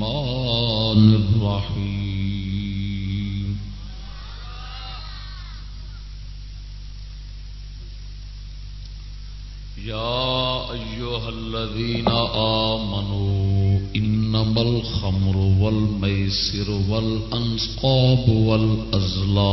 الرحمن الرحيم. يا أيها الذين آمنوا إنما الخمر والميسر والأنسقاب والأزلام.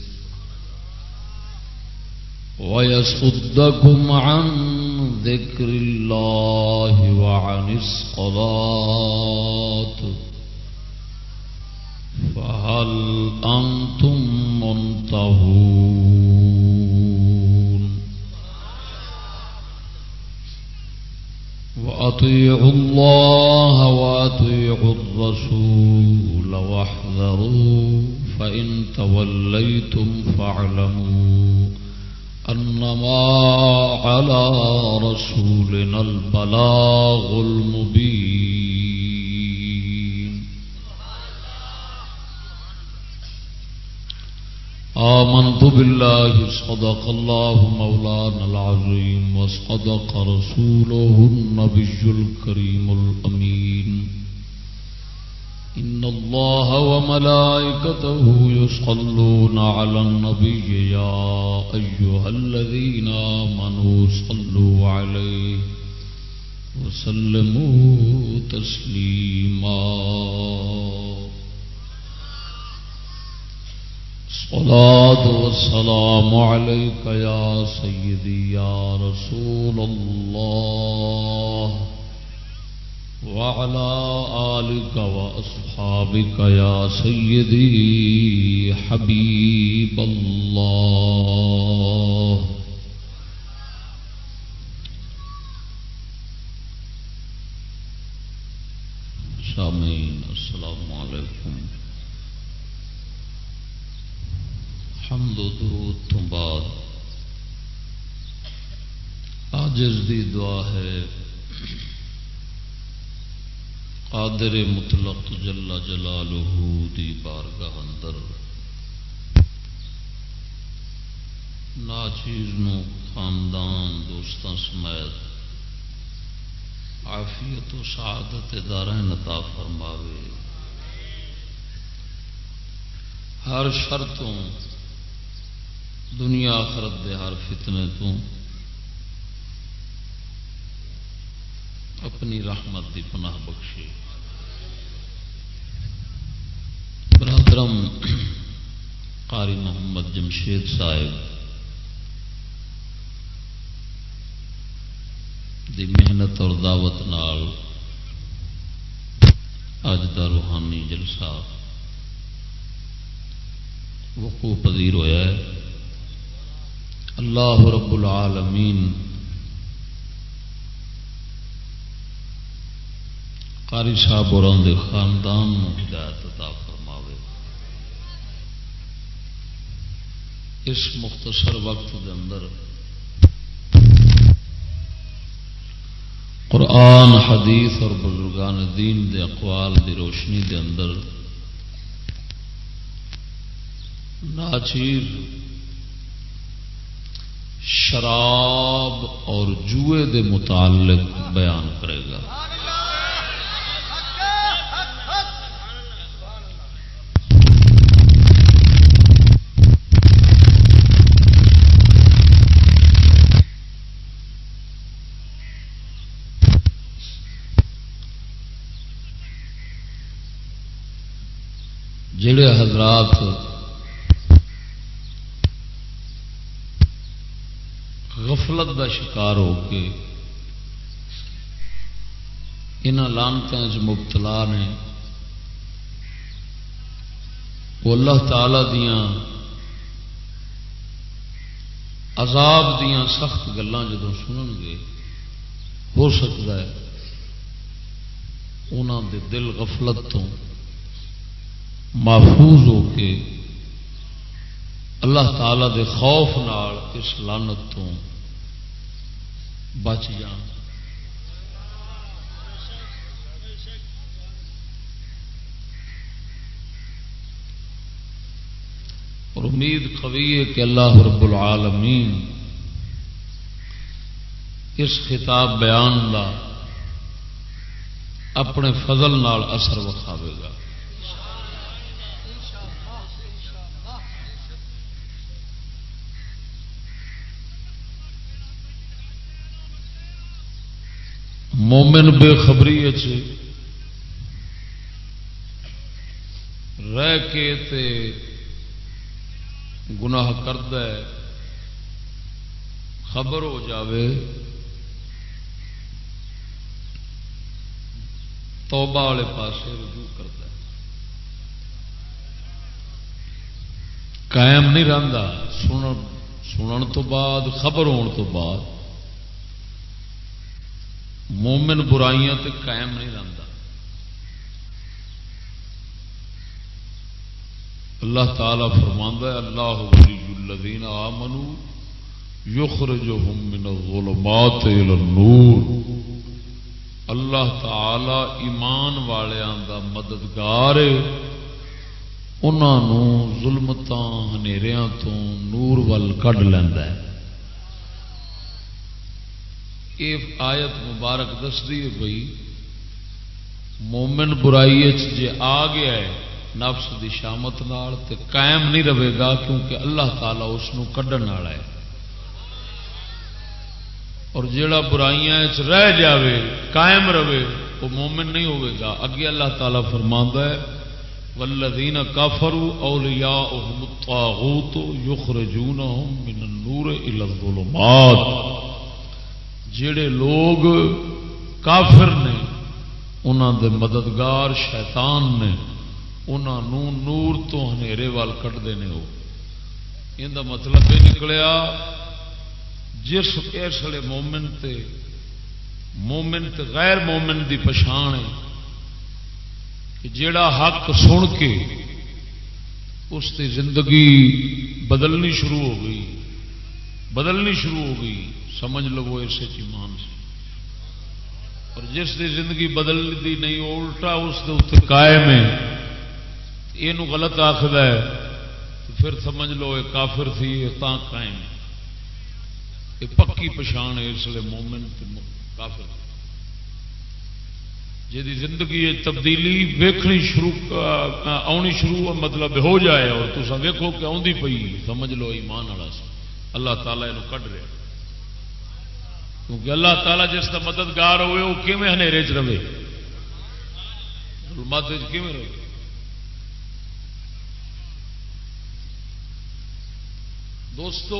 ويصدكم عن ذكر الله وعن الصلاة فهل أنتم منتهون وأطيعوا الله وأطيعوا الرسول واحذروا فإن توليتم فاعلموا أنما على رسولنا البلاغ المبين. آمنت بالله، صدق الله مولانا العظيم، وصدق رسوله النبي الكريم الأمين. إن الله وملائكته يصلون على النبي يا أيها الذين آمنوا صلوا عليه وسلموا تسليما صلاة والسلام عليك يا سيدي يا رسول الله وعلى آلك وأصحابك يا سيدي حبيب الله. سامعين السلام عليكم حمد و درود تو بعد. آجز دی دعا ہے قادر مطلق جلا جلالہ دی بارگاہ اندر۔ ناچیز نو خاندان دوستان سمیت عافیت و سعادت دارین عطا فرماوے۔ ہر شرطوں دنیا آخرت دے ہر فتنے تو اپنی رحمت دی پناہ بخشی برادرم قاری محمد جمشید صاحب، دی محنت اور دعوت نال اج کا روحانی جلسہ وقوع پذیر ہوا ہے۔ اللہ رب العالمین قاری صاحب اور خاندان ہدایت عطا فرماوے۔ اس مختصر وقت دے اندر قرآن، حدیث اور بزرگان دین دے اقوال دی روشنی دے اندر ناچیر شراب اور جوئے دے متعلق بیان کرے گا۔ حضرات غفلت کا شکار ہو کے ان لانتوں مبتلا نے وہ اللہ تعالی دیا عذاب دیا سخت گلان جدو سنن گے، ہو سکتا ہے انہوں دے دل غفلت تو محفوظ ہو کے اللہ تعالی دے خوف نال اس لانت تو بچ جان اور امید قوی ہے کہ اللہ رب العالمین اس خطاب بیان کا اپنے فضل نال اثر وکھاوے گا۔ مومن بے خبری جی۔ رہ کے تے گناہ کرد خبر ہو جاوے۔ توبہ والے پاس رجوع کرتا ہے۔ قائم نہیں رہتا سنن سنن تو بعد، خبر ہون تو بعد۔ مومن برائیاں تے قائم نہیں رہتا اللہ تعالی فرماندہ اللہ ولی الذین آمنوا یخرجہم من الظلمات الى النور۔ اللہ تعالی ایمان والوں کا مددگار انہوں ظلمت تو نور ول کھ لینا یہ آیت مبارک دستی ہے بھائی مومن برائی جی آ گیا ہے، نفس دی شامت نال تے قائم نہیں رہے گا کیونکہ اللہ تعالیٰ اس کھڈن والا ہے۔ اور جڑا برائیاں رہ جاوے، قائم رہے، وہ مومن نہیں ہوئے گا۔ اگے اللہ تعالیٰ فرما ہے ولدین کافرو اولیا الطاغوت یخرجونہم من النور الى الظلمات۔ جڑے لوگ کافر نے انہوں دے مددگار شیطان نے انہوں نور تو ہنیرے وال کٹتے ہیں وہ یہ مطلب یہ نکلیا، جس اس لیے مومن تے مومن تے غیر مومن دی پچھان ہے کہ جیڑا حق سن کے اس کی زندگی بدلنی شروع ہو گئی، بدلنی شروع ہو گئی۔ سمجھ لو وہ اسے سے۔ اور جس کی زندگی بدلتی نہیں الٹا اس کے اتنے قائم ہے۔ یہ غلط آخر ہے، تو پھر سمجھ لو یہ کافر تھی، یہ قائم یہ پکی پچھان ہے، اس لیے مومن کافر جی زندگی تبدیلی ویکھنی شروع آنی شروع مطلب ہو جائے، اور تصا ویکو کہ آدھی پی سمجھ لو ایمان والا اللہ تعالیٰ یہ کھ رہا کیونکہ اللہ تعالیٰ جس کا مددگار ہوئے، وہ کیون ہیں چ رہے؟ مت کیون رہے؟ دوستو،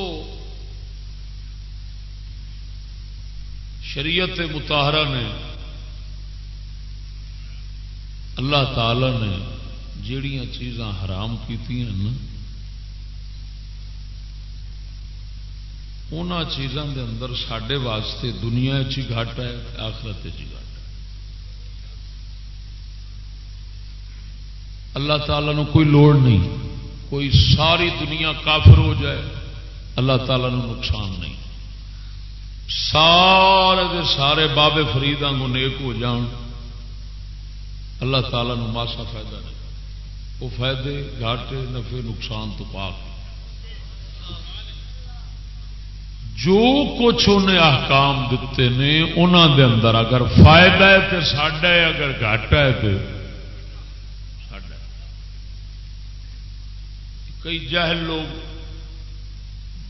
شریعت متحرہ نے، اللہ تعالی نے جڑیاں چیزاں حرام کی ان چیزوں کے اندر سڈے واسطے دنیا چی گھٹ ہے، آخرت چی گھٹ ہے۔ اللہ تعالی نو کوئی لوڑ نہیں، کوئی ساری دنیا کافر ہو جائے، اللہ تعالی نو نقصان نہیں۔ سارے دے سارے بابے فرید آنگو نیک ہو جان، اللہ تعالی نو ماسا فائدہ نہیں۔ وہ فائدے گھاٹے، نفے، نقصان تو پاک۔ جو کچھ انہیں احکام دیتے نے انہوں دے اندر اگر فائدہ ہے تو ساڈا ہے، اگر گھاٹا ہے تو کئی جہل لوگ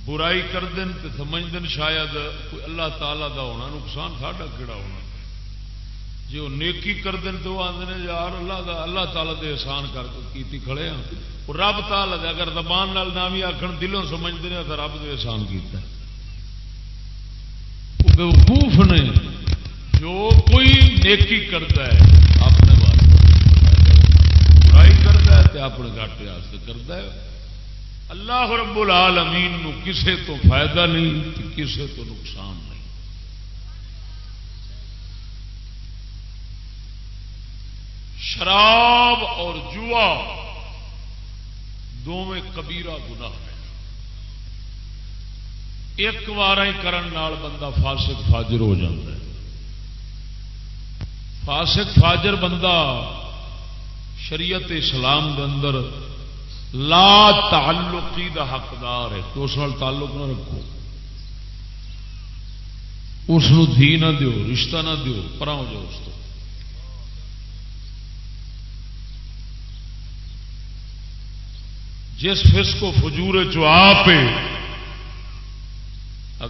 برائی کر دیں تو سمجھ دین شاید کوئی اللہ تعالی دا ہونا، نقصان ساڈا کہڑا ہونا؟ جی وہ نیکی کر دیں تو وہ آدھے یار اللہ دا، اللہ تعالیٰ دے احسان کر کیتی کھڑے ہیں وہ رب تعالی دے، اگر زبان نال نہ بھی آخر دلوں سمجھتے ہیں تو رب دے احسان کیتا ہے۔ بیوقوف نے جو کوئی نیکی کرتا ہے، اپنے بارے برائی کرتا ہے تو اپنے گاٹے کرتا ہے۔ اللہ رب العالمین نو کسے تو فائدہ نہیں کسے تو نقصان نہیں۔ شراب اور جوا دونوں کبیرا گنا ہے ایک بار ہی کرن نال بندہ فاسق فاجر ہو جاتا ہے۔ فاسق فاجر بندہ شریعت اسلام دے اندر لا تعلقی دا حقدار ہے۔ تو اس تعلق نہ رکھو۔ اس دھی نہ دیو، رشتہ نہ دیو، پرا ہو جاؤ اس کو جس فس کو فجور چ آپ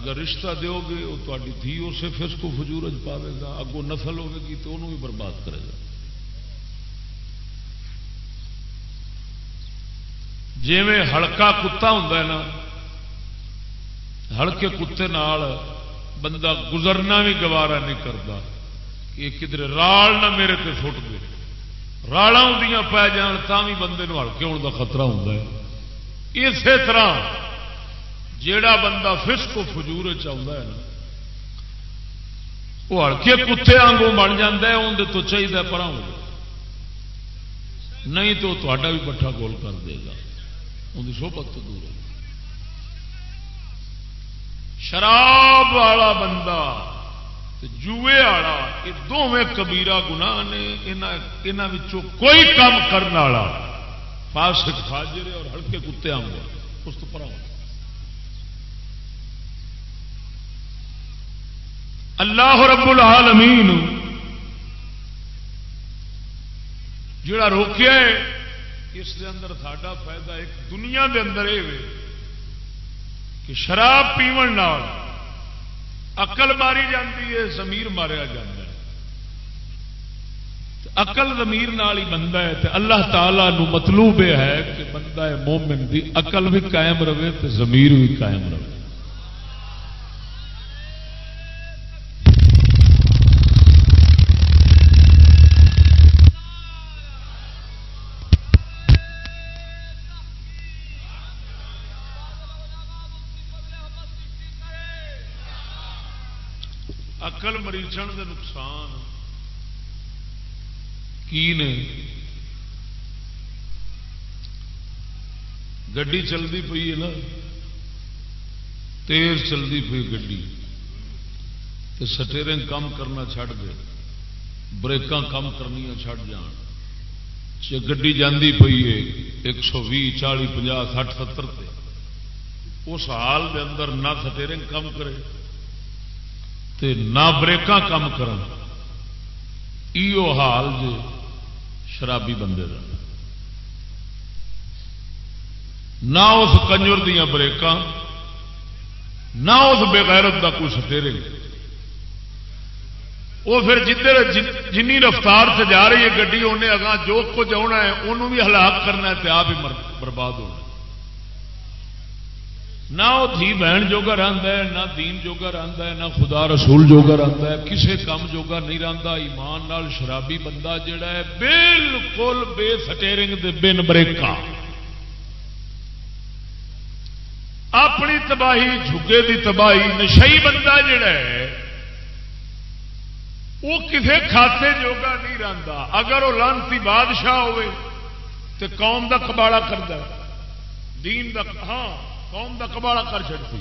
اگر رشتہ دیو گے وہ تاری دھی اسے فس کو فجور پاوے گا اگوں نسل ہوگی تو انہوں بھی برباد کرے گا۔ جی ہلکا کتا ہوں نا ہلکے کتے نال بندہ گزرنا بھی گوارا نہیں کرتا کہ کدھر رال نہ میرے تے فٹ دے۔ رالا ہوں پی جان بھی بندے ہلکے ہونے کا خطرہ ہوتا ہے۔ اسی طرح جیڑا بندہ فس کو فجور چاہتا ہے نا، وہ ہلکے کتے آنگوں بن جا اندر تو چاہیے پرا نہیں تو تا بھی پٹھا گول کر دے گا۔ ان کی سوبت تو دور ہے۔ شراب والا بندہ جوئے والا یہ دونوں کبیرا گنا نے کوئی کام کرنے والا، فاسق، فاجر اور ہلکے کتے آؤں گا اس تو پر اللہ رب العالمین جڑا روکیا ہے، اس دے اندر ساڈا فائدہ ایک دنیا دے اندر یہ کہ شراب پیو اقل ماری جاتی ہے زمیر ماریا جا اقل زمیر نال ہی بندہ ہے، تے اللہ تعالی نو مطلوب یہ ہے کہ بندہ مومن دی اقل بھی قائم رہے، تے زمیر بھی قائم رہے۔ اقل مریضن دے نقصان۔ کی نے؟ گڈی چلتی پی ہے نا۔ تیز چلتی پی گی سٹیرنگ کم کرنا چھڈ دے۔ بریکاں کم کرنی چھڈ جان۔ گی جاندی پی ہے ایک سو بھی چالی پناہ سٹھ، ستر اس حال دے اندر نہ سٹیرنگ کم کرے۔ تے نہ بریکاں کم کرن۔ ایو حال جے شرابی بندے دا۔ نہ اس کنجر دیا بریکاں، نہ اس بےغیرت کا کوئی سٹیرے وہ پھر جدھر جنی رفتار سے جا رہی ہے گی انہیں اگاں جو کچھ آنا ہے انہوں بھی ہلاک کرنا ہے آپ ہی برباد ہونا نہ وہ دھی بہن جوگا رہتا ہے، نہ دین جوگا رہتا ہے، نہ خدا رسول جوگا رہتا ہے، کسے کام جوگا نہیں رہتا ایمان نال شرابی بندہ جڑا ہے، بالکل بے سٹیرنگ دے بن بریکا اپنی تباہی، جھگے دی تباہی، نشئی بندہ جڑا ہے، وہ کسے کھاتے جوگا نہیں رہتا اگر وہ لانتی بادشاہ ہوئے تو قوم دا کباڑا کرتا دین دا ہاں۔ قوم دا کباڑا کر چڑتی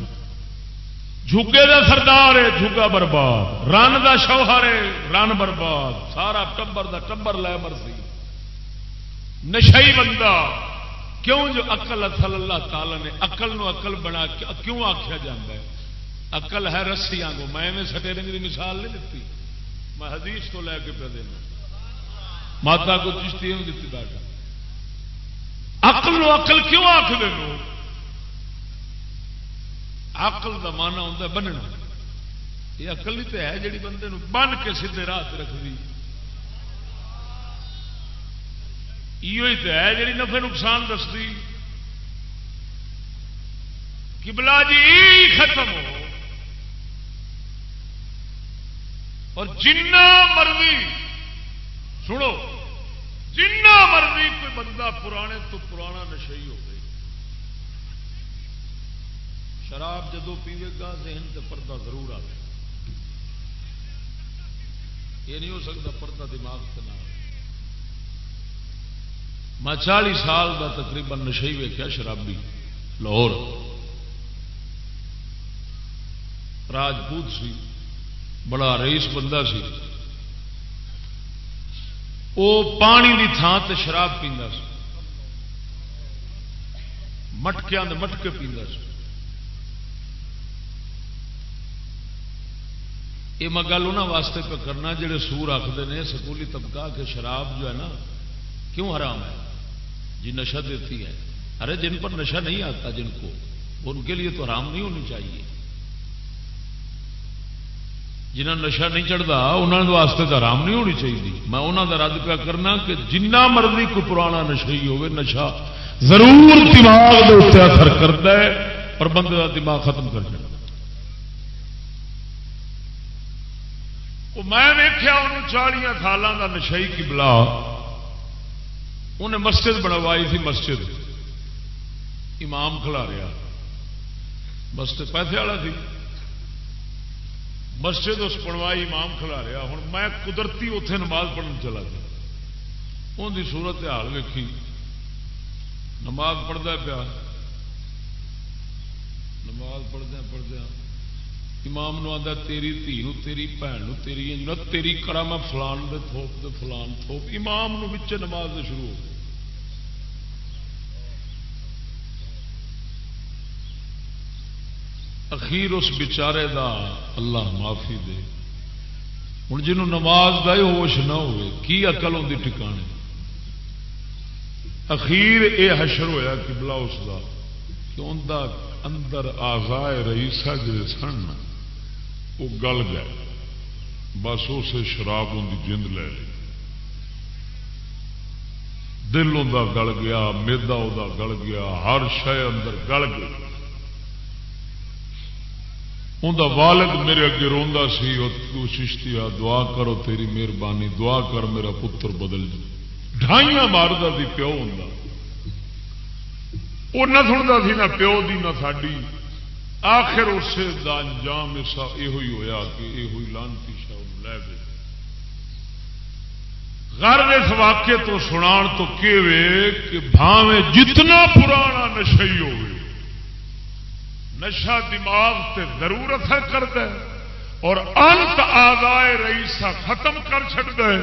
جھگے دا سردار ہے، جھگا برباد۔ رن دا شوہر ہے، رن برباد۔ سارا ٹبر دا ٹبر لے مرسی نشئی بندہ، کیوں جو اقل اصل اللہ تعالی نے اقل نو اقل بنا کیوں آخیا جا اقل ہے رسی آگو میں سٹے رنگ کی مثال نہیں دیتی میں حدیث تو لے کے پہ دینا ماتا کو چشتی دیتی بیٹھا۔ اقل نو اقل کیوں آخ دے اقل کا مانا ہوتا بننا۔ یہ اقل ہی تو ہے جی بندے بن کے سیدے راہ رکھتی یہ تو ہے جی نفے نقصان دستی کبلا جی ختم ہو۔ اور جنا مرضی، سنو جنا مرضی کوئی بندہ پرانے تو پرانا نشئی ہو شراب جدو پیوے گا، ذہن سے پردہ ضرور آ یہ نہیں ہو سکتا پردہ دماغ سے نہ میں چالی سال کا تقریباً نشئی ویکیا شرابی، لاہور۔ راجپوت سی، بڑا رئیس بندہ سی۔ وہ پانی کی تھان سے شراب پیندا سی۔ مٹکیا مٹکے پیندا سی۔ یہ میں گل انہوں واسطے پہ کرنا، جڑے سور آخر نے، سکولی طبقہ کہ شراب جو ہے نا، کیوں حرام ہے؟ جی نشہ دیتی ہے۔ ارے، جن پر نشہ نہیں آتا، جن کو، ان کے لیے تو حرام نہیں ہونی چاہیے۔ جنہیں نشا نہیں چڑھتا انہوں واسطے تو آرام نہیں ہونی چاہیے۔ میں انہوں کا رد پیا کرنا کہ جنہ مرضی کوئی پرانا نشا ہی ہوگی ضرور دماغ اثر کرتا ہے، پر بندے کا دماغ ختم کر جائے۔ میں ویخیا ان چالیا سالوں کا نشائی کی بلا انہیں مسجد بنوائی تھی مسجد۔ امام کھلا رہا مسجد پیسے والا تھی۔ مسجد اس پڑوائی امام کھلا رہا ہوں میں قدرتی اتے نماز پڑھنے چلا گیا۔ ان کی صورت حال ویکھی۔ نماز پڑھتا پیا۔ نماز پڑھدیا پڑھدیا امام نو آتا تیری دھی تیری بھن تیری تیری کرا میں فلان دے تھوپ دے، فلان تھوپ۔ امام نو نماز دے شروع ہو گئی۔ اخیر اس بچارے دا اللہ معافی دے۔ ہوں جنہوں نماز کا ہی ہوش نہ ہوئے، کی اقل ہوتی ٹکانے اخیر اے حشر ہویا کہ بلا اس کا کہ اندر اندر آزائے رئیسا جڑے سن وہ گل گئے۔ بس اسے شراب ان کی جند لے لی۔ دل ان گل گیا، میدا وہ گل گیا، ہر شہ اندر گل گئی۔ انہوں والد میرے اگے روا سی چشتی دعا کرو تیری مہربانی، دعا کر، میرا پتر بدل جی ڈھائیاں مارتا سی پیو ہوں وہ نہ سنتا سی، نہ پیو دی، نہ ساڈی۔ آخر اسے کا انجام یہ ہوا کہ یہ لانتی شاہ لے گئے۔ گھر اس واقعے تو سنا تو کہ بھاوے جتنا پرانا نشئی ہوئے نشا دماغ تے ضرور اثر کرتا ہے اور انت آدائے رئیسا ختم کر چڑتا ہے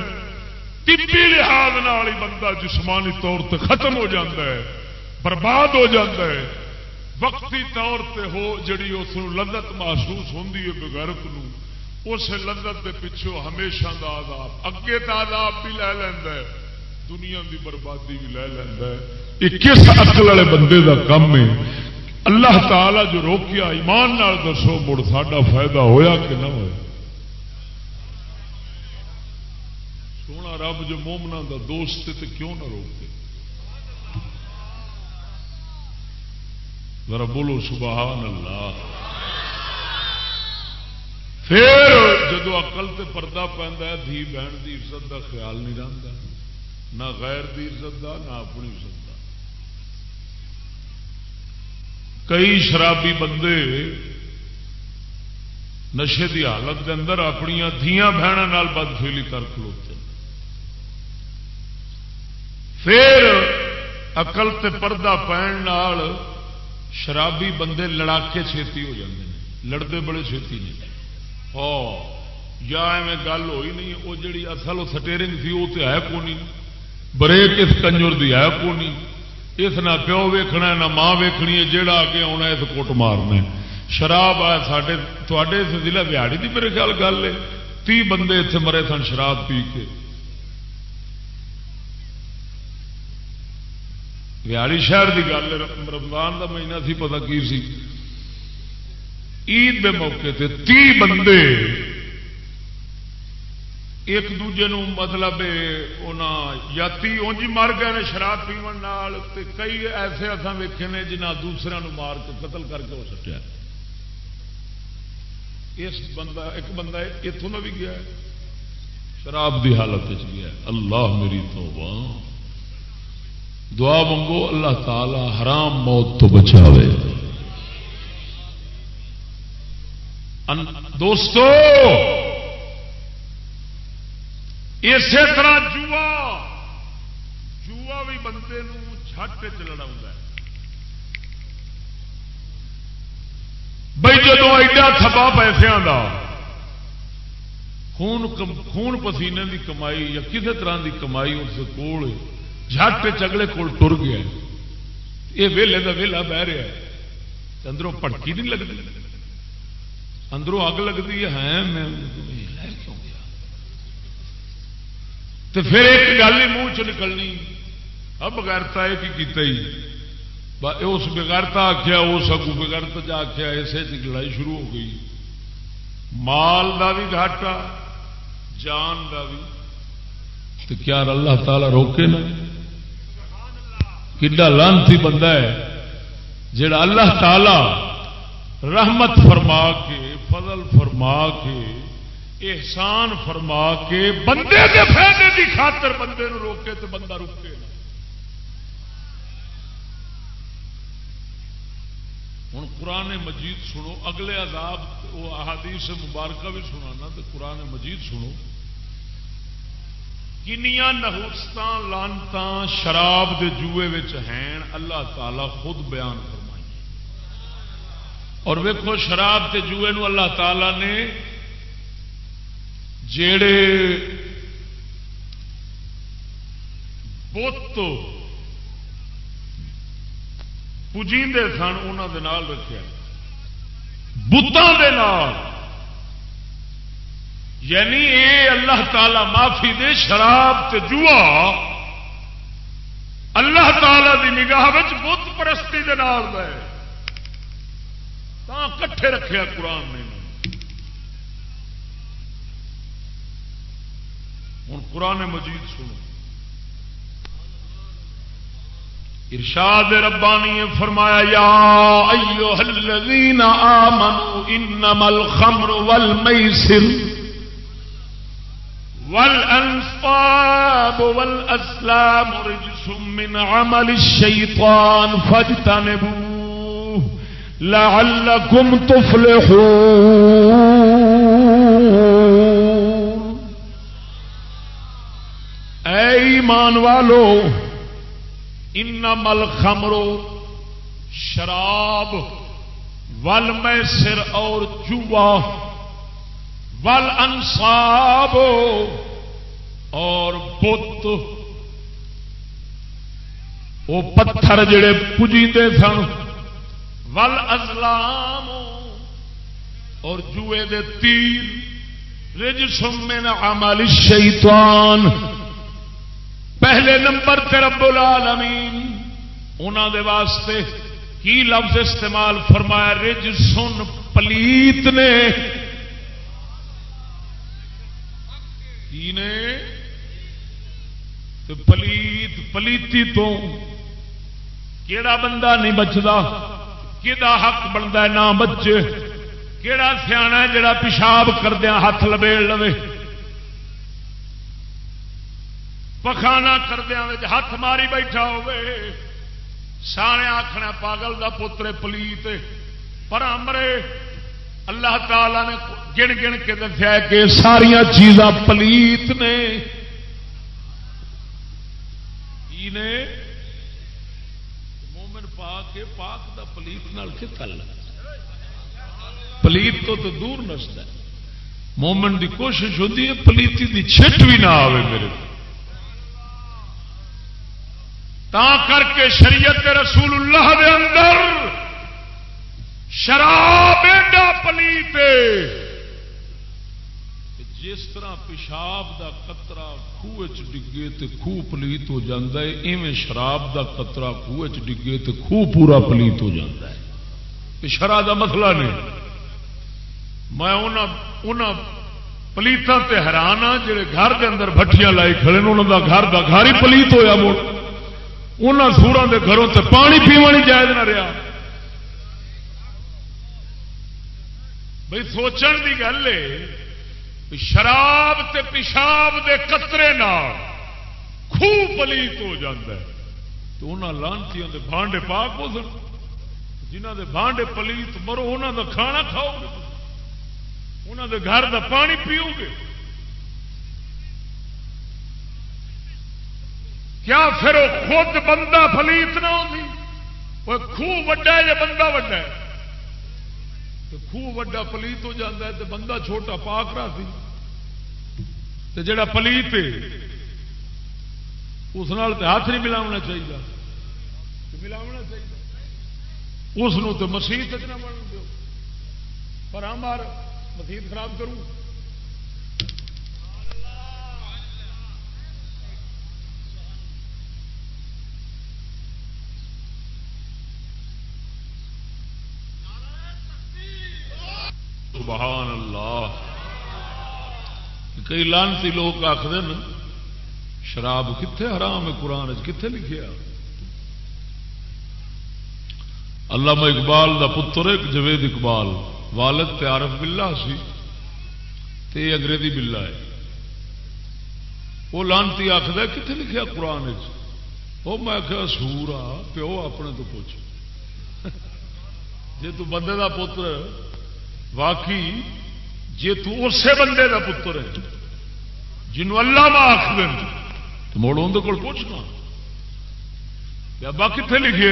طبی لحاظ ہی بندہ جسمانی طور تے ختم ہو جاتا ہے برباد ہو جاتا ہے وقتی طور تے ہو جڑی اس لذت محسوس ہوتی ہے بغیرت اس لذت کے پچھوں ہمیشہ دا آداب اگے تو آداب بھی لے لینا ہے، دنیا دی بربادی بھی لے لینا ہے۔ یہ کس اقل والے بندے دا کم ہے؟ اللہ تعالی جو روکیا، ایمان نال دسو، مڑ ساڈا فائدہ ہویا کہ نہ ہوا سونا رب جو مومنا دا دوست تو کیوں نہ روکے؟ ذرا بولو سبحان اللہ۔ پھر جدو اقل تے پردہ پہ دھی بہن دی عزت دا خیال نہیں رہتا نہ غیر دی عزت دا، نہ اپنی عزت کئی شرابی بندے نشے کی حالت کے اندر اپنی دیا بہنوں بدفیلی کر کھلوتے پھر اقل تے پردہ پہن شرابی بندے لڑاکے چھیتی ہو جاتے ہیں لڑتے بڑے چھیتی نہیں یا ایویں گل ہوئی نہیں وہ جڑی اصل سٹیرنگ تھی وہ تو ہے کونی؟ بریک اس کنجر دی ہے کونی؟ اس نہ پیو ویکھنا نہ ماں ویکھنی ہے جہا آگے آنا اس کوٹ مارنا شراب آ سڈے تے ضلع بہاڑی کی میرے خیال گل ہے۔ تی بندے اتنے مرے سن شراب پی کے۔ بہاڑی شہر کی گل، رمضان کا مہینہ سی پتا کی سی؟ عید کے موقع تے تی بندے ایک دوجے نو مطلب یاتی اونجی مر گئے شراب پیو کئی ایسے اصا ویکے نے جنہ دوسرے نو مار کے قتل کر کے ہو سکیا اس بندہ، ایک بندہ اتوں کا بھی گیا شراب دی حالت گیا اللہ میری تو دعا منگو، اللہ تعالی حرام موت تو بچاوے۔ دوستو، اسی طرح جوا جوا بھی بندے جٹ چ لڑا بھائی جدو ایڈا تھبا پیسوں کا خون خون پسینے دی کمائی یا کسی طرح دی کمائی اس کول جٹ چگلے کول تر گیا یہ ویلے کا ویلا بہ رہا ہے۔ اندروں پڑکی نہیں لگتی۔ اندروں اگ لگتی ہے۔ ہاں، میں کیوں گیا؟ تو پھر ایک گل ہی منہ چ نکلنی۔ اب بغیرتا ہے کہ اس بغیرتا آخیا اس اگو بغیرت چ آخیا اسے لڑائی شروع ہو گئی۔ مال کا بھی گھاٹا، جان کا بھی۔ تو کیا اللہ تعالی روکے نا؟ کڈا لانتی بندہ ہے جڑا اللہ تعالی رحمت فرما کے، فضل فرما کے، احسان فرما کے بندے کے فائدے کی خاطر بندے نو روکے تو بندہ روکے ہوں قرآن مجید سنو، اگلے عذاب، وہ احادیث مبارکہ بھی سنانا تو قرآن مجید سنو۔ کنیا نہوست لانت شراب دے جوئے ہیں، اللہ تعالی خود بیان فرمائی اور ویکو شراب کے جوئے نو اللہ تعالی نے جڑے بت پجیندے سن انہوں رکھا بتان یعنی اے اللہ تعالی معافی دے، شراب تے جوا۔ اللہ تعالی دی نگاہ بت پرستی دے نال کٹھے رکھے قرآن نے۔ ہوں قرآن مجید سنو۔ ارشاد ربانی فرمایا، یا ایوہ الذین آمنوا، انما الخمر والمیسر۔ والأنصاب والأسلام رجس من عمل الشيطان فاجتنبوه لعلكم تفلحون۔ اے ایمان والو، انما الخمر شراب والمیسر اور جوا۔ ول انصاب اور بت وہ پتھر جڑے پجیتے سن۔ ول ازلام اور جوئے دے تیر۔ رج سمن عمل شیطان پہلے نمبر تے رب العالمین۔ انہوں دے واسطے کی لفظ استعمال فرمایا؟ رج سن پلیت نے۔ پلیت پلیتی تو کیڑا بندہ نہیں بچتا کہ حق بنتا نہ بچے؟ کہڑا سیا جڑا پیشاب کردیا ہاتھ لبیڑ لو پخانا کردیا ہاتھ ماری بیٹھا سارے آخنا پاگل کا پوترے پلیت پر امرے اللہ تعالی نے گن گن کے دسیا کہ ساریا چیزاں پلیت نے۔ مومن پا کے پاک دا پلیت نال پلیت تو تو دور نستا مومن دی کوشش ہوتی ہے، پلیتی دی چھٹ بھی نہ آئے میرے تا کر کے شریعت رسول اللہ دے اندر شراب ایڈا پلیت جس طرح پیشاب دا قطرہ خوہ ڈگے تو خوہ پلیت ہو جاتا ہے، ایویں شراب دا قطرہ خوہ ڈگے تو خوہ پورا پلیت ہو جاتا ہے۔ شراب دا مسئلہ نہیں۔ میں پلیتوں سے حیران ہاں جہے گھر کے اندر بٹیاں لائی کھڑے انہوں دا گھر دا گھر ہی پلیت ہوا مڑ انہوں سورا دے گھروں سے پانی پیوا نہیں جائز نہ رہا بھائی سوچن کی گل ہے شراب تے پیشاب دے قطرے خوب پلیت ہو جاتا ہے۔ تو انہوں لانچیاں دے بانڈے پاک ہو سن۔ جنہ دے بانڈے پلیت مرو انہوں دا کھانا کھاؤ گے۔ انہوں دے گھر دا پانی پیو گے۔ کیا پھر وہ خود بندہ فلیت نہ ہوگی وہ خوہ وڈا ہے یا بندہ وڈا ہے؟ خوہ وڈا پلیت ہو جاتا ہے تو بندہ چھوٹا پاک رہا سی۔ تو جڑا پلیت ہے اس نال تو ہاتھ نہیں ملاونا چاہیے ملاونا چاہیے اس تو مسیح نہ بن دو پر ہمار مسیح خراب کروں سبحان اللہ کئی لانتی لوگ آخر شراب کتنے حرام ہے قرآن کتنے لکھے علامہ اقبال دا پتر ایک جوید اقبال، والد عارف بلا سی، تے انگریزی بلا ہے۔ وہ لانتی آخر کتنے لکھا قرآن وہ میں آخیا، سور آ، پیو اپنے تو پوچھ۔ جی تو بندے دا پتر، واقعی جی اسے بندے کا پتر ہے۔ جنوں اللہ ماں آخر تو مڑ اندر کول پوچھنا۔ ابا کتنے لکھے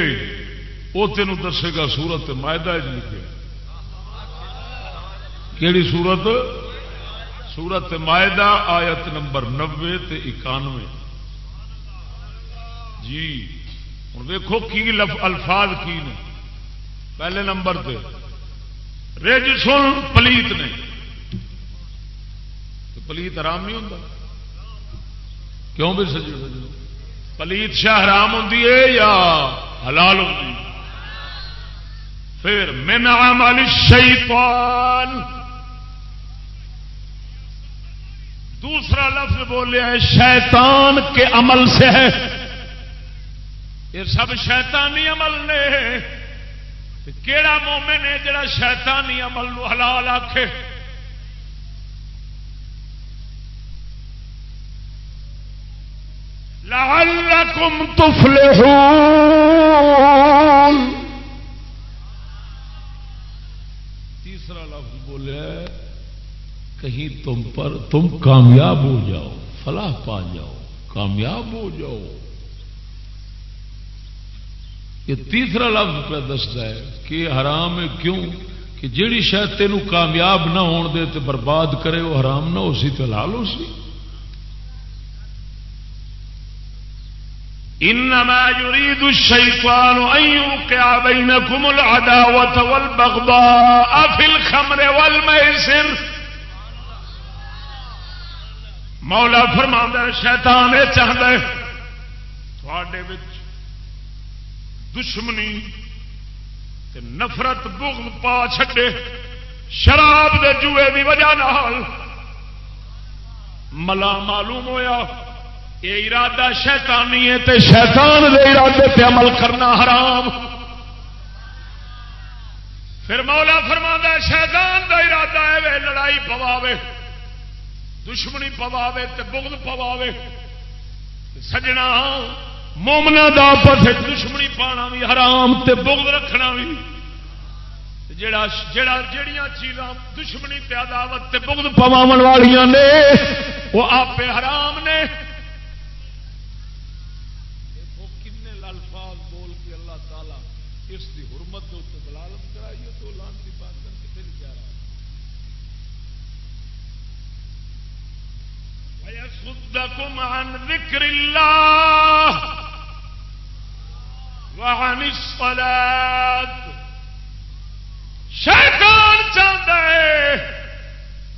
وہ تینوں دسے گا سورت مائدہ لکھے۔ کہڑی سورت؟ سورت مائدہ آیت نمبر نبے تے اکانوے۔ جی ہوں دیکھو کی الفاظ کی نے۔ پہلے نمبر پہ رج سن پلیت نے۔ پلیت آرام نہیں ہوتا کیوں بھی سجو سجو پلیت شاہ حرام ہوں یا حلال ہوں پھر من عمل الشیطان۔ دوسرا لفظ بولے ہے، شیطان کے عمل سے ہے۔ یہ سب شیطانی عمل نے۔ کیڑا مومن ہے جڑا شیطانی عمل نو حلال آکھے؟ لعلکم تفلحون تیسرا لفظ بولے کہیں تم پر تم کامیاب ہو جاؤ، فلاح پا جاؤ، کامیاب ہو جاؤ۔ یہ تیسرا لفظ پہ دستا ہے کہ حرام ہے کیوں؟ کہ جیڑی شاید تینوں کامیاب نہ ہون دے تے برباد کرے، وہ حرام نہ ہو سی تو لال ہو سی۔ انما يريد الشيطان ان يوقع بينكم العداوه والبغضاء في الخمر والميسر. مولا فرماندا شیطان یہ چاہتا ہے تھوڑے دشمنی تے نفرت، بغض پا چھڈے، شراب دے جوئے دی وجہ نال ملا معلوم ہویا۔ یہ ارادہ شیطانی ہے تے شیطان دے ارادے تے عمل کرنا حرام۔ پھر مولا فرما شیطان دا ارادہ ہے وے، لڑائی پواوے، دشمنی پواوے تے بغض پواوے، سجنا ہاں۔ مومنا دا دشمنی پانا بھی حرام تے بغض رکھنا بھی جڑا جڑا جڑیاں چیزاں دشمنی تے عداوت تے بغض پواون والیاں نے، وہ آپ حرام نے الفاظ بول کے اللہ تعالی اس کی حرمت دلالت کرائیے تو لانتی پاک کتنے لکھا رہا ويصدكم عن ذكر الله وعن الصلاة شیطان چاہتا ہے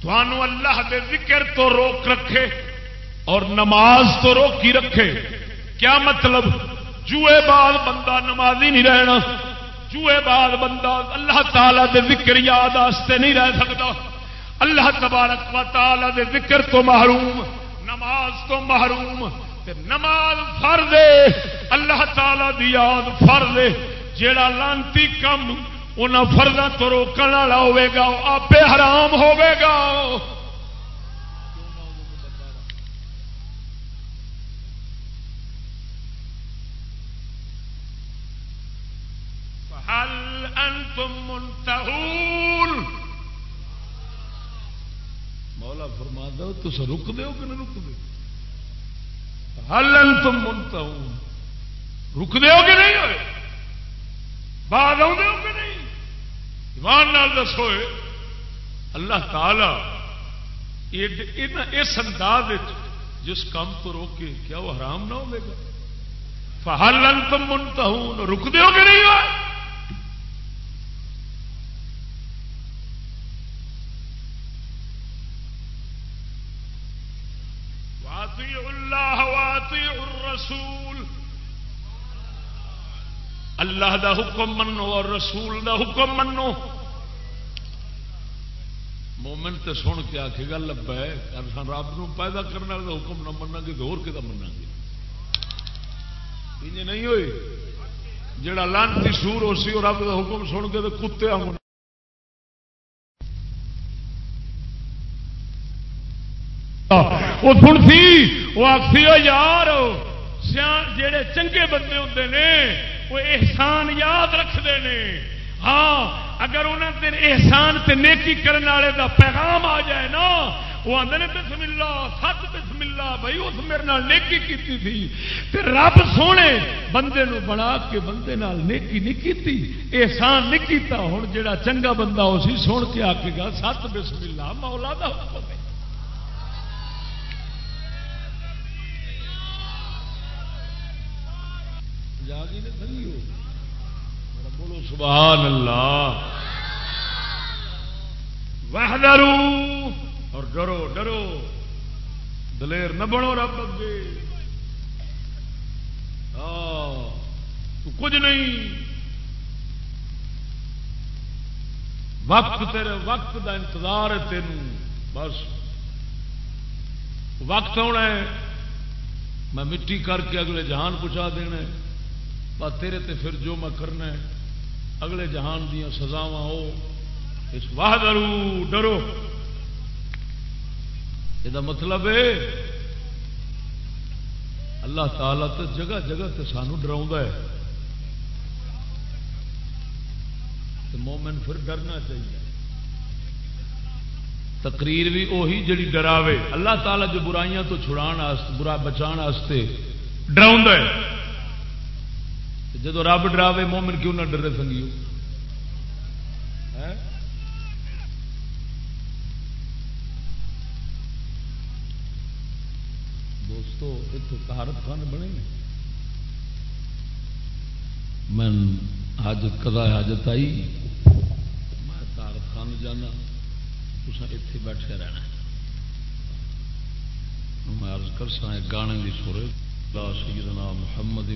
تھانو اللہ دے ذکر تو روک رکھے اور نماز تو روکی رکھے۔ کیا مطلب؟ جوئے بعد بندہ نمازی نہیں رہنا۔ جوئے بعد بندہ اللہ تعالی دے ذکر یاد آستے نہیں رہ سکتا۔ اللہ تبارک و تعالی دے ذکر تو محروم۔ نماز تو محروم، تے نماز فر اللہ تعالی دی یاد فر جیڑا لانتی کم ان فردا تو روکنے والا ہوا آپ حرام ہوا حل انتم منتهون؟ مولا فرما دو تو رک دو کہ نہیں رک دو ہلن تم منتا رک دے ہو کہ نہیں ہوئے؟ بعد آؤ کہ نہیں؟ ایمان نال دسو اللہ تعالی اس انداز جس کام کو روکے کیا وہ حرام نہ ہوگا فہلن تم منتا ہوں رک دے ہو کہ نہیں ہوئے؟ اللہ دا حکم منو اور رسول دا حکم منو۔ مومن تے سن کے آخے گا لبا ہے رب نو پیدا کرنے والا حکم نہ منا گے تو ہوا منا گے۔ نہیں ہوئی جڑا لانتی سور ہو سی اور رب کا حکم سن کے تو کتے آ وہ سنسی وہ یار جڑے چنگے بندے ہوتے ہیں وہ احسان یاد رکھتے ہیں ہاں اگر انہوں نے احسان تے نیکی کرنے والے دا پیغام آ جائے نا، وہ آدھے بسم اللہ سات بسم اللہ بھائی، اس میرے نال نیکی کیتی تھی۔ تے رب سونے بندے نو بنا کے بندے نال نیکی نہیں کیتی، احسان نہیں کیتا۔ ہوں جڑا چنگا بندہ اسی سن کے آ کے گا سات بسم اللہ مولا دا حکم ہے۔ جاگی نے تھلی ہو۔ بولو، سبحان اللہ۔ وحدرو اور ڈرو ڈرو۔ دلیر نہ بنو رب اگے۔ تو کچھ نہیں۔ وقت تیرے وقت دا انتظار ہے تین بس۔ وقت ہونا ہے۔ میں مٹی کر کے اگلے جہان پہنچا دینا ہے۔ بس تیرے تے پھر جو میں کرنا ہے، اگلے جہان دیا سزاوا ہو، اس واہ ڈرو ڈرو۔ یہ مطلب ہے، اللہ تعالی تو جگہ جگہ تے سانو ڈرا ہے۔ تو مومن پھر ڈرنا چاہیے۔ تقریر بھی وہی جڑی ڈراوے۔ اللہ تعالیٰ جو برائیاں تو چھڑا برا بچا ڈرا ہے۔ جب رب ڈراوے مومن کیوں نہ ڈرے سنگیو دوستو اتنے کارت خان بنے میں حاجت کدا حاجت آئی۔ میں کارت خان جانا۔ اس اتے بیٹھے رہنا۔ میں عرض کر سا گانے کی سورج۔ محمد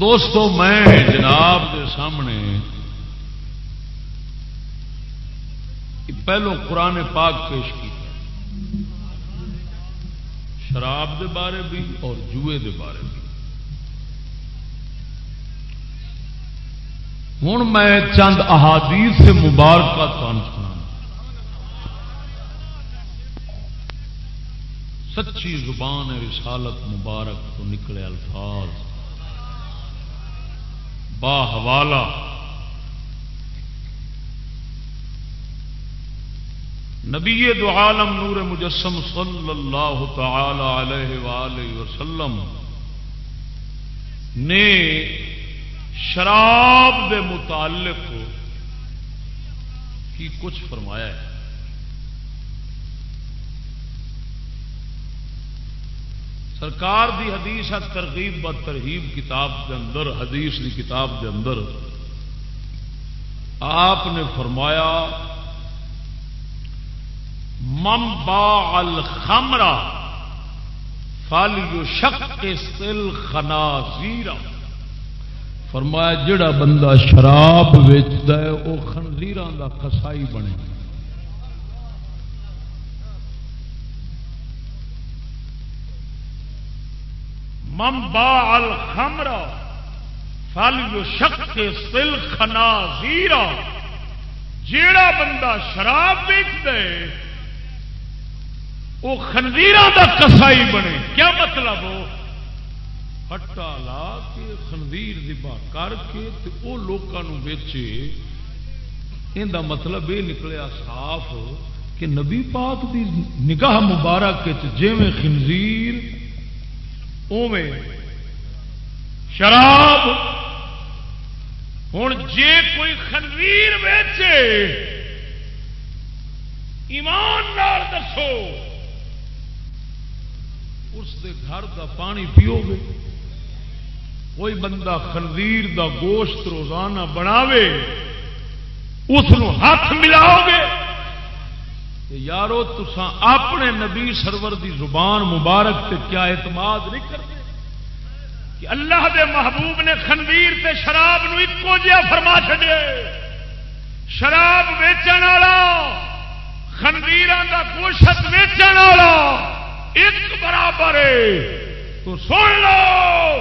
دوستو، میں جناب کے سامنے پہلو قرآن پاک پیش کیا شراب دے بارے بھی اور جوئے دے بارے بھی۔ ہوں میں چند احادیث سے مبارکہ تان سنا سچی زبان رسالت مبارک تو نکلے الفاظ۔ با حوالہ۔ نبی دو عالم نور مجسم صلی اللہ تعالی علیہ وآلہ وسلم نے شراب دے متعلق کی کچھ فرمایا ہے۔ سرکار دی حدیث ہے، ترغیب و ترغیب کتاب کے اندر، حدیث کی کتاب کے اندر۔ آپ نے فرمایا مم با الخمرا فالی شک سل خنا فرمایا، جڑا بندہ شراب ویچتا ہے وہ خنزیران کا کسائی بنے۔ مم با الخمر فل شک سل خنا زیرا۔ جیڑا بندہ شراب بیچ دے وہ خنزیر کا کسائی بنے۔ کیا مطلب ہو؟ ہٹا لا کے خنزیر دبا کر کے وہ لوگوں بیچے۔ یہ مطلب یہ نکلیا صاف کہ نبی پاک دی نگاہ مبارک جی خنزیر اوے شراب۔ ہوں جے کوئی خنزیر ویچے، ایمان نال دسو، اس دے گھر دا پانی پیو گے کوئی بندہ خنزیر دا گوشت روزانہ بناوے، اس ہاتھ ملاؤ گے یارو تسان اپنے نبی سرور دی زبان مبارک تے کیا اعتماد نہیں کرتے؟ کہ اللہ دے محبوب نے خنویر تے شراب نو ایکو جہا فرما چڈے شراب ویچن والا خنویر دا گوشت ویچن والا ایک برابر ہے۔ تو سن لو،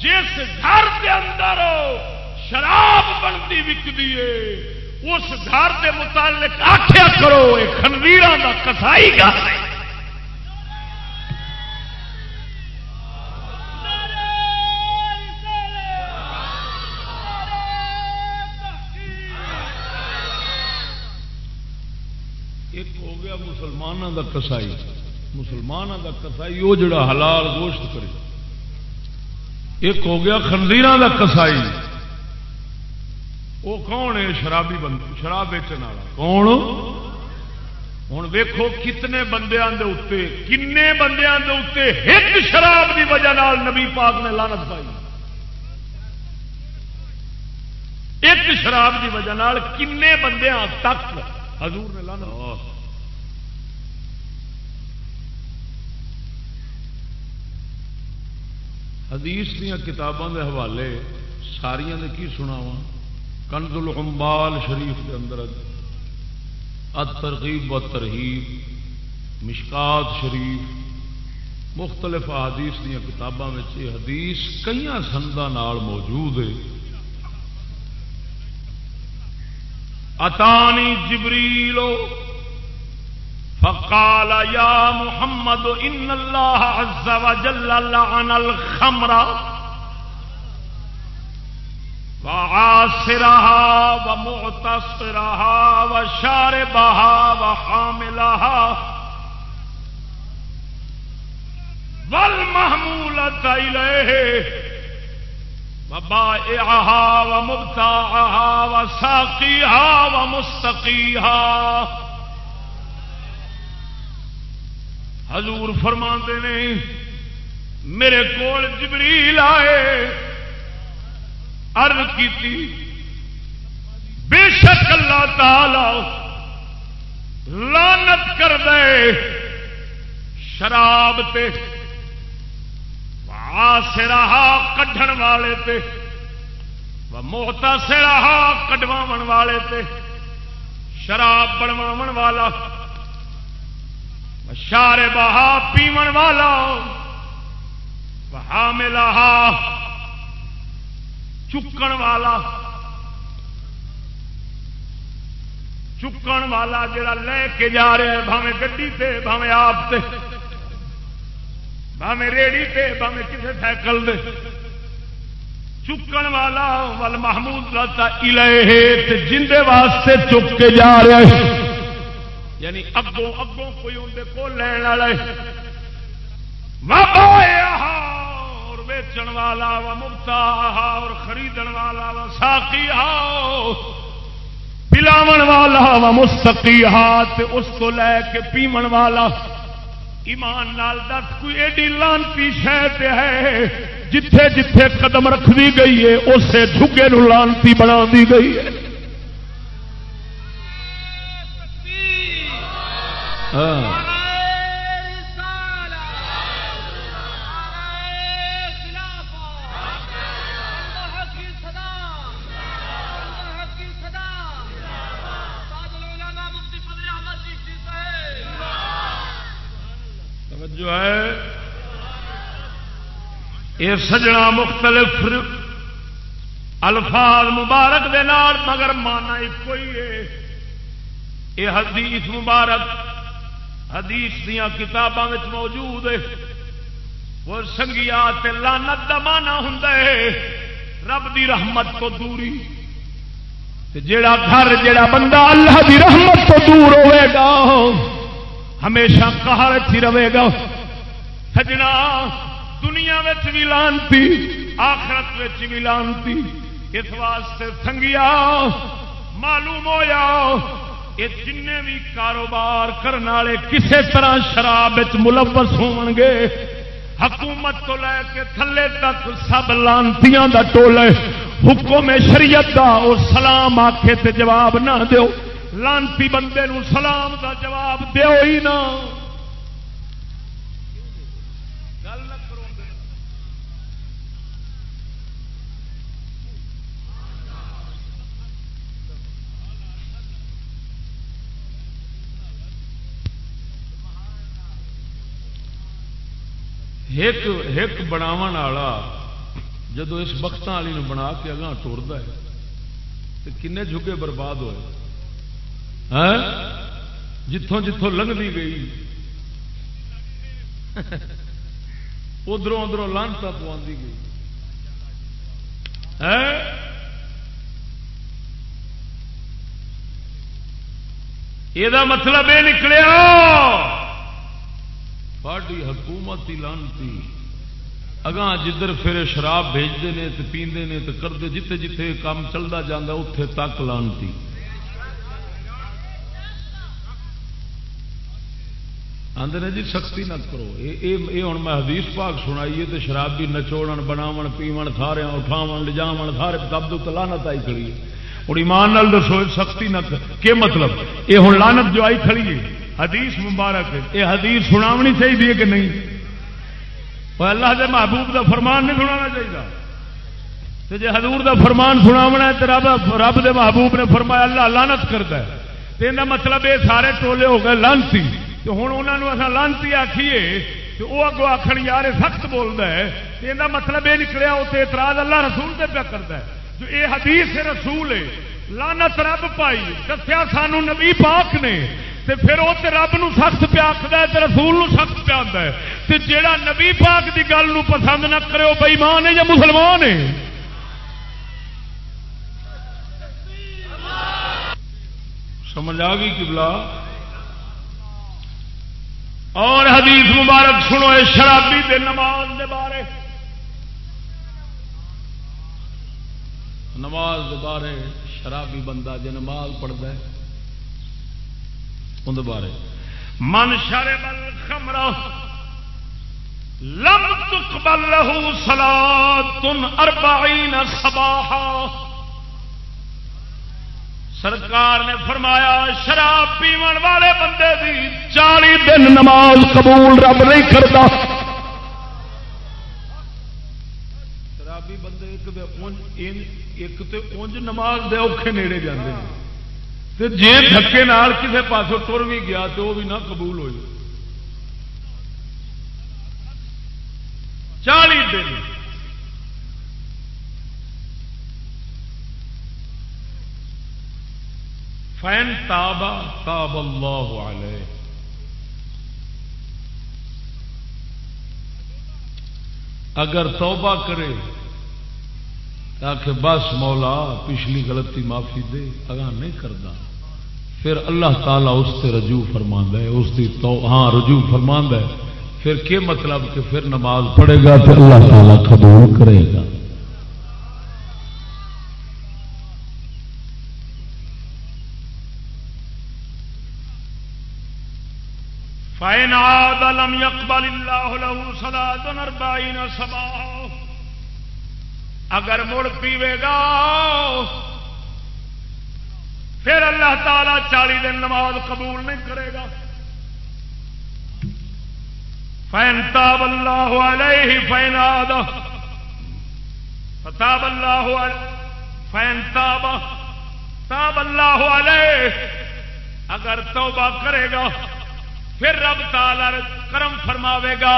جس گھر کے اندر شراب بنتی وکتی ہے اس گھر کے متعلق آخیا کرو یہ خنویر کا کسائی گا۔ ایک ہو گیا مسلمانوں کا کسائی مسلمانوں کا کسائی وہ جڑا حلال گوشت کرے۔ ایک ہو گیا خنزیر کا کسائی وہ کون ہے شرابی بند شراب بیچنے والا۔ کون؟ ہوں ویکو کتنے بندیاں دے اتنے کنے بندیاں دے اتنے ایک شراب کی وجہ نبی پاک نے لانت پائی۔ ایک شراب کی وجہ کنے بندیاں تک حضور نے لانت حدیث دیا کتابوں کے حوالے ساریا نے کی سناوا کنز العمبال شریف کے اندر ترغیب و ترغیب مشکات شریف۔ مختلف حدیث دیا کتابوں میں حدیث کئی سندا موجود ہے۔ اتانی جبریلو فقال یا محمد، ان اللہ عز وجل لعن الخمر۔ وعاصرها ومعتصرها وشاربها وحاملها والمحمولة إليه وبائعها ومبتاعها وساقيها ومستقيها حضور فرما نے، میرے کول جبریل آئے۔ عرض کی بے شک اللہ تعالی لانت کر دے شراب تے سراہا کڈن والے تے موتا سراہا کڈوا والے تے، شراب بنوا والا شارے بہا پیو والا حاملہ چکن والا چکن والا جڑا لے کے جا رہا ہے بھاوے گی بھاوے آپ سے بھاوے ریڑی سے بھاوے کسی سائیکل دے چکن والا ول محمود رہتا جندے واسطے چک کے جا رہا ہے۔ یعنی اگوں اگوں کوئی اندر کو لین والے ویچن والا و مفتا اور خریدن والا و ساقی پلاو والا و مستقی اس کو لے کے پیمن والا۔ ایمان نال دس، کوئی ایڈی لانتی شہ ہے جتھے جتھے قدم رکھ دی گئی ہے، اسے جھگے نو لانتی بنا دی گئی ہے۔ ہاں۔ یہ سجنا مختلف الفاظ مبارک دے نال، مگر مانا ایک ہی ہے۔ یہ حدیث مبارک، حدیث دیا کتابوں موجود ہے۔ وہ سنگیا لانت کا مانا ہوں رب دی رحمت تو دوری۔ جیڑا گھر، جیڑا بندہ اللہ دی رحمت تو دور ہوئے گا، ہمیشہ کہار ہی رہے گا۔ سجنا دنیا بھی لانتی، آخرت بھی لانتی۔ اس واسطے سنگیا، معلوم ہوا یہ جن بھی کاروبار کرنے والے کسی طرح شراب ملوث ہو گے۔ حکومت تو لے کے تھلے تک سب لانتیاں دا ٹول حکم شریعت دا اور سلام آخے تے جواب نہ دیو۔ لانتی بندے نو سلام دا جواب دیو ہی نہ۔ ایک بناو جدو اس بخت والی بنا کے اگاں ٹورد ہے تو کنے جھگے برباد ہوئے۔ ہاں؟ جتوں جتوں لنگتی گئی۔ ادھر ادھر لانتا پوندی گئی۔ ہاں؟ یہ مطلب یہ نکلیا۔ ساری حکومت ہی لانتی۔ اگاں جدھر پھر شراب بھیجتے ہیں تو پیندے نے تو کرتے جتے جتے کام چلتا جاتا اتے تک لانتی۔ آدھے نے جی سختی نہ کرو۔ یہ ہوں میں حدیث پاک سنائیے تو شرابی نچوڑ بناو پیو تھارے اٹھاو لجاو تھارے دب دب لانت آئی کھڑی ہے۔ ہوں ایمان نال دسو، سختی نہ کہ مطلب؟ یہ ہوں لانت جو آئی کھڑی ہے۔ حدیث مبارک یہ حدیث سناونی چاہیے کہ نہیں؟ اللہ دے محبوب دا فرمان نہیں سنا چاہیے۔ جی حضور دا فرمان سناونا تو رب رب دے محبوب نے فرمایا اللہ لانت کرتا ہے۔ تو مطلب یہ سارے ٹولے ہو گئے لانتی۔ تو ہوں انہوں اصا لانتی آخیے تو وہ اگو آخر یار سخت بولتا ہے۔ یہ مطلب یہ نکلیا اسے اعتراض اللہ رسول سے پیا کرتا ہے۔ جو یہ حدیث رسول ہے لانت رب پائی، دسیا سانو نبی پاک نے۔ تے پھر وہ رب نو سخت پیا آخر رسول نو سخت پیا آتا ہے۔ تے جیڑا نبی پاک دی گل نو پسند نہ کرے وہ بئیمان ہے یا مسلمان ہے؟ سمجھ آ گئی کبلا اور حدیث مبارک سنو شرابی دے نماز دے بارے۔ نماز دے بارے شرابی بندہ جی نماز پڑھتا ہے اندر بارے۔ من شر بل خمرا لم تقبل له صلاة اربعین صباحا۔ سرکار نے فرمایا، شراب پیون والے بندے دی چالی دن نماز قبول رب نہیں کرتا۔ شرابی بندے ایک تو اونج نماز دے اوکھے نیڑے جاندے۔ ہیں جی دھکے کسی پاس تر بھی گیا تو وہ بھی نہ قبول ہوئی۔ چالی دن۔ فین تابا تاب اللہ علیہ اگر توبہ کرے تاکہ بس مولا پچھلی غلطی معافی دے اگر نہیں کرتا پھر اللہ تعالیٰ اس سے رجوع فرما ہے، اس کی تو ہاں رجوع فرما ہے۔ پھر کیا مطلب کہ پھر نماز پڑھے گا تو اللہ تعالیٰ قبول کرے گا۔ فائن آدم یقبل اللہ له صلاة اربعین سبا اگر مڑ پیوے گا پھر اللہ تعالی چالی دن نماز قبول نہیں کرے گا۔ فین تاب اللہ علیہ فین آد فتاب اللہ فین تاب تاب اللہ علیہ اگر توبہ کرے گا، پھر رب تعالی کرم فرماوے گا۔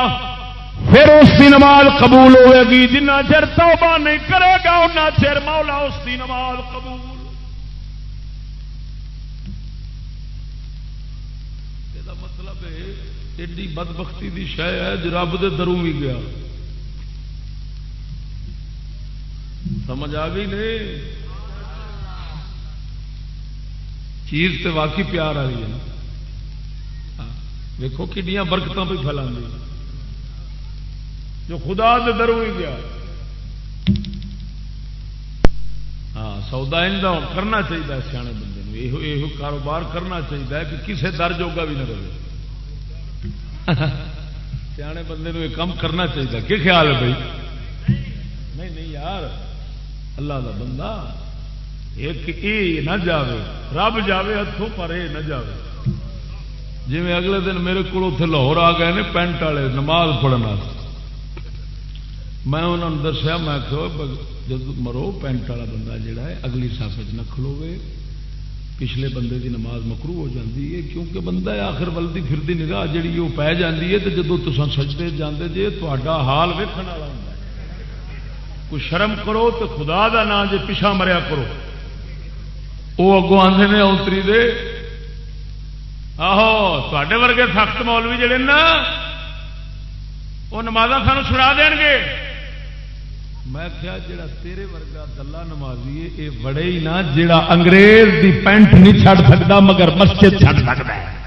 پھر اس کی نماز قبول ہوئے گی۔ جنہ چر توبہ نہیں کرے گا ان چر مولا اس کی نماز قبول ایڈی بدبختی دی شہ ہے جو رب دے دروں بھی گیا۔ سمجھ آ گئی نہیں؟ چیز تو واقعی پیار والی ہے۔ ہاں، دیکھو کنیا برکت بھی پھیلا جو خدا دے درو ہی گیا۔ ہاں سودا کرنا چاہیے سیانے بندے یہ کاروبار کرنا چاہیے کہ کسی در جوگا بھی نہ رہے۔ سیانے بندے یہ کام کرنا چاہیے کہ خیال ہے بھائی؟ نہیں نہیں یار۔ اللہ کا بندہ۔ ایک یہ نہ جاوے، رب جاوے ہاتھوں پر یہ نہ جاوے۔ جی میں اگلے دن میرے کو اتنے لاہور آ گئے نے پینٹ والے نماز پڑھنا میں انہوں نے دسیا، میں جب مرو، پینٹ والا بندہ جڑا ہے، اگلی ساف نہ کھلوے پچھلے بندے دی نماز مکرو ہو جاتی ہے، کیونکہ بندہ آخر ولدی پھرتی نگاہ جی وہ پی جاتی ہے تو جدو تصا سجتے جانے جی تا حال ویکن والا ہوں کوئی شرم کرو تو خدا دا نام جی پیچھا مریا کرو۔ وہ اگوں آتے نے اوتری دے، آہو تے ورگے سخت مولوی جڑے نا وہ نماز سانو چھڑا دین گے۔ میں کیا جڑا تیرے ورگا دلہ نمازی ہے یہ بڑے ہی نہ جڑا انگریز دی پینٹ نہیں چھڑ سکتا مگر مسجد چھڑ سکتا ہے۔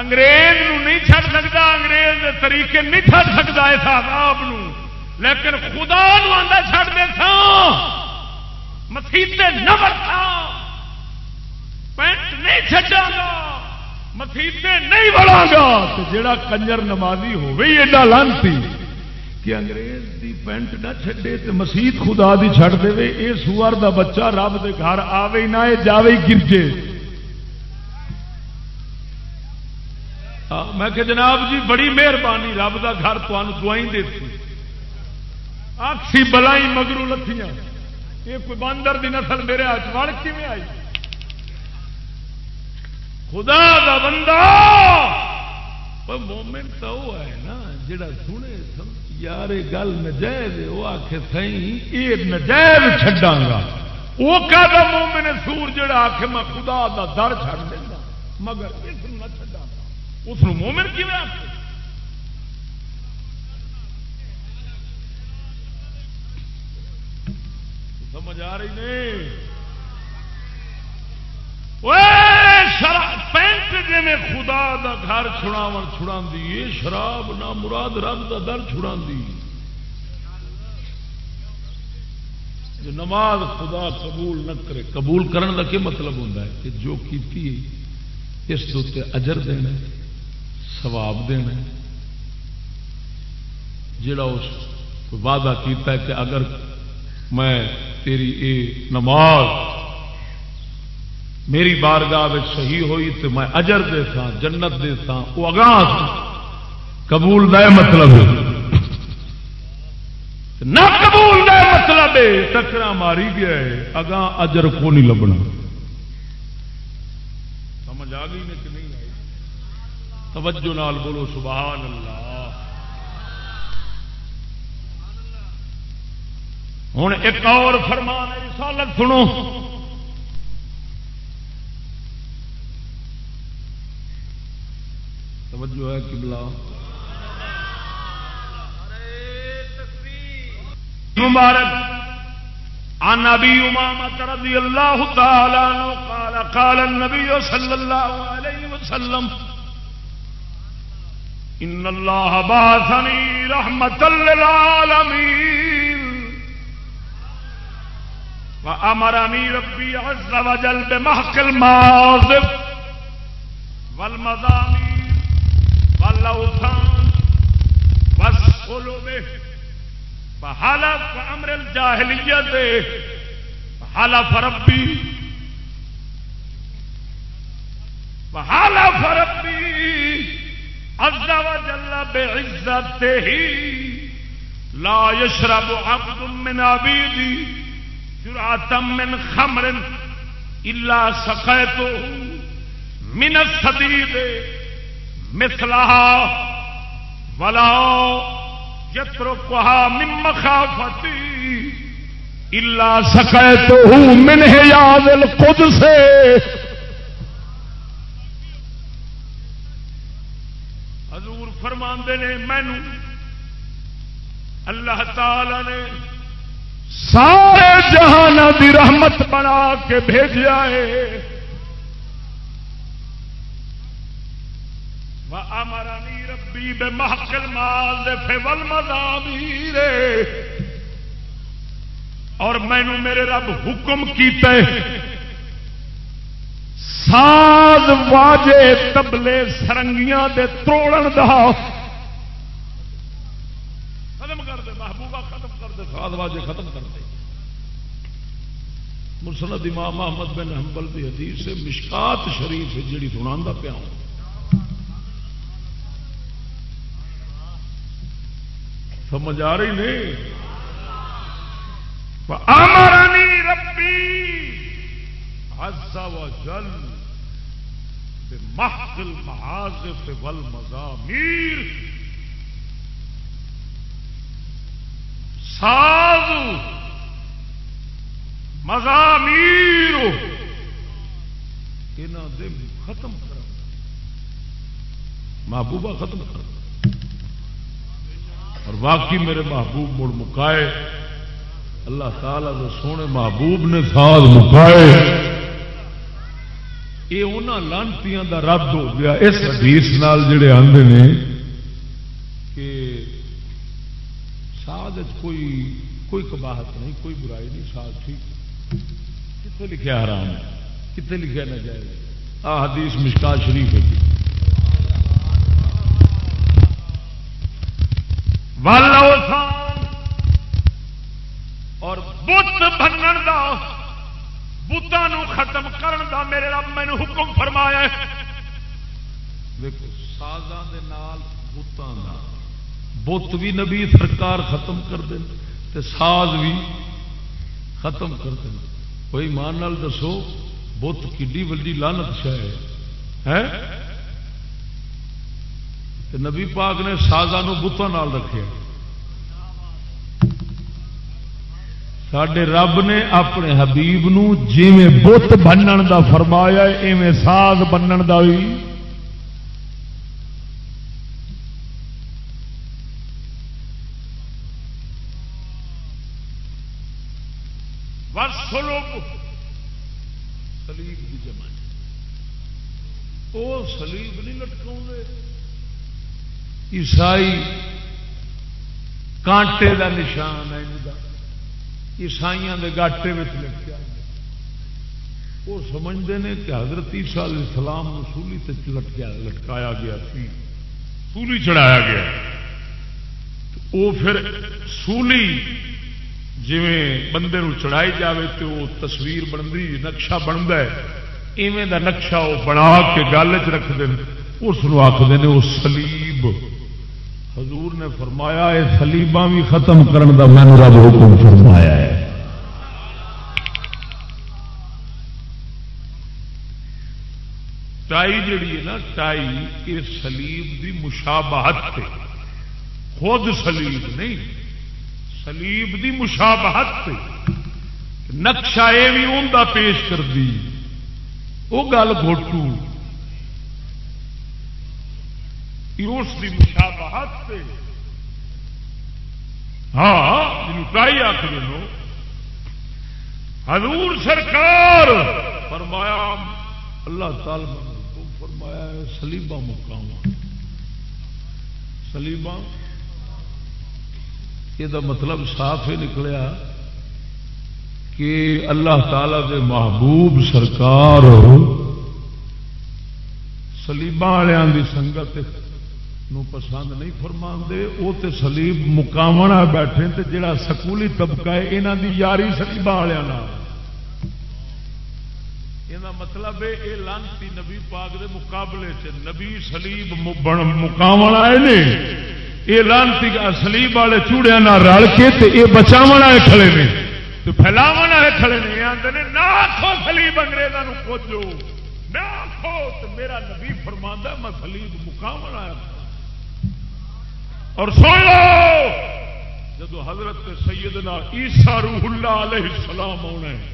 انگریز نو نہیں چھڑ سکتا انگریز دے طریقے نہیں چھڑ سکتا اس آداب لیکن خدا نو آدھا چھڑ دے سا مسیطے نہ برتا پینٹ نہیں چڈا گا مسیطے نہیں بڑھا گا۔ تو جڑا کنجر نمازی ہوگی ایڈا لانتی۔ کہ انگریز دی پینٹ نہ چھڈے تو مسیت خدا دی چھڑ دے، اے سوار دا بچہ رب دے گھر آوے نہ جاوے گرجے۔ میں کہ جناب جی بڑی مہربانی، رب دا گھر تمہیں دعائیں دیتی آخسی بلائی مگرو لتیاں یہ کوئی باندر دی نسل میرے ہاتھ وڑ کی آئی؟ خدا دا بندہ! مومن تو وہ ہے نا، جڑا سنے یار گل نجائز وہ آخ سی یہ نجائز چڈا گا وہ کہ مومن سور جڑا آخ میں خدا دا در چڑ دینا مگر اس نہ چڈا اس مومن کی آخ سمجھ آ رہی نہیں؟ پینٹ جی میں خدا دا گھر چھڑاو چھڑا دی شراب نہ مراد رب دا در چھڑا دی نماز خدا قبول نہ کرے، قبول کرن دا کیا مطلب ہوتا ہے؟ کہ جو کیتی اس کے اجر دینا سواب دینا جڑا اس وعدہ کیتا ہے کہ اگر میں تیری اے نماز میری بارگاہ صحیح ہوئی تو میں اجر دے سا جنت دے سا وہ اگاں قبول دے مطلب نہ قبول دے مطلب ٹکرا ماری گیا ہے، اگاں اجر کو نہیں لبنا۔ سمجھ آ گئی کہ نہیں آئی؟ توجہ نال بولو، سبحان اللہ۔ ہوں ایک اور فرمان رسالت سنو۔ توجہ ہے کبلا مبارک۔ عن ابي امامه رضي الله تعالى عنه قال قال النبي صلى الله عليه وسلم، ان الله بعثني رحمه للعالمين وامرني ربي عز وجل بمحق الماضي والمضامين والاوثان والقلوب فحلف امر الجاهليه فحلف ربي فحلف ربي عز وجل بعزته لا يشرب عبد من عبيدي جرعة من خمر إلا سقيته من الصديد مثلها ولا يتركها من مخافتي إلا سقيته من هياض القدس۔ حضور فرماندے نے مینو اللہ تعالی نے سارے جہان دی رحمت بنا کے بھیجا ہے۔ امرانی ربی بے محکل مال ول مزامیر اور مینو میرے رب حکم کیتے ساز واجے تبلے سرنگیاں دے توڑن دا۔ ختم کر دے، محبوبہ ختم کر دے، ساز واجے ختم کر دے۔ مسلط امام محمد بن حنبل دی حدیث مشکات شریف جڑی سنا پیا ہوں۔ سمجھ آ رہی نہیں؟ امرانی ربی حز و جل محل محاذف ول مزامیر ساز مزامیر دے ختم کر محبوبہ ختم کر اور باقی میرے محبوب مڑ مکائے، اللہ تعالی دے سونے محبوب نے سال مکائے۔ یہ انہوں لانتی کا رد ہو گیا۔ اس حدیث نال جڑے آتے ہیں کہ ساد کوئی کوئی کباہت نہیں، کوئی برائی نہیں ساد ٹھیک۔ کتنے لکھا حرام ہے؟ کتنے لکھا نہ جائے آ حدیث مشکا شریف ہے۔ اور بت بنن دا بتان ختم کرن دا میرے رب مینو حکم فرمایا دیکھو سازاں دے نال بتان دا بت بھی نبی سرکار ختم کر دیں تے ساز بھی ختم کر دیں کوئی مان نال دسو بت کی وڈی لانت شہ ہے نبی پاک نے سازا بتان رکھے سڈے رب نے اپنے حبیب نو جی بت بنن دا فرمایا، ایویں ساز بنن دا بھی سلیب کی جمع وہ سلیب نہیں لٹکاؤ عیسائی کانٹے دا نشان ہے عیسائیاں دے گاٹے میں لٹکیا وہ سمجھتے ہیں کہ حضرت عیسیٰ علیہ السلام سولی تے لٹکیا لٹکایا گیا سی۔ سولی چڑھایا گیا۔ وہ پھر سولی جی بندے نو چڑھائی جاوے تو وہ تصویر بنتی نقشہ بنتا ہے۔ ایویں دا نقشہ وہ بنا کے گل چ رکھتے ہیں اس آخر نے وہ سلیب فرمایا یہ سلیبا بھی ختم کرنے کا میں رب حکم فرمایا ہے۔ ٹائی جڑی ہے نا، ٹائی یہ سلیب کی مشابہت پہ خود سلیب نہیں، سلیب کی مشابہت پہ نقشہ یہ بھی ان کا پیش کر دی وہ گل گوٹو اس کی مشابہت پہ ہاں جن ٹائی آخر حضور سرکار فرمایا، اللہ تعالی فرمایا سلیبا مقام۔ سلیبا یہ مطلب صاف ہی نکلیا کہ اللہ تعالی دے محبوب سرکار سلیبا والوں کی سنگت نو پسند نہیں فرما دے وہ تو سلیب مقامنا بیٹھے تے جڑا سکولی طبقہ ہے یہاں دی یاری سلیبا والوں یہ مطلب ہے یہ لانتی نبی پاک دے مقابلے چ نبی سلیب مقام آئے نے۔ یہ لانتی سلیب والے چوڑیا رل کے تے یہ بچاو والے کھڑے نے۔ تو پھیلاو والے کھڑے نے آتے ہیں نہ آخو سلیب انگریزوں کھوجو نہ آخو تو میرا نبی فرما میں سلیب مقام آیا۔ اور سن لو، جدو حضرت سیدنا عیسیٰ روح اللہ علیہ السلام آنا ہے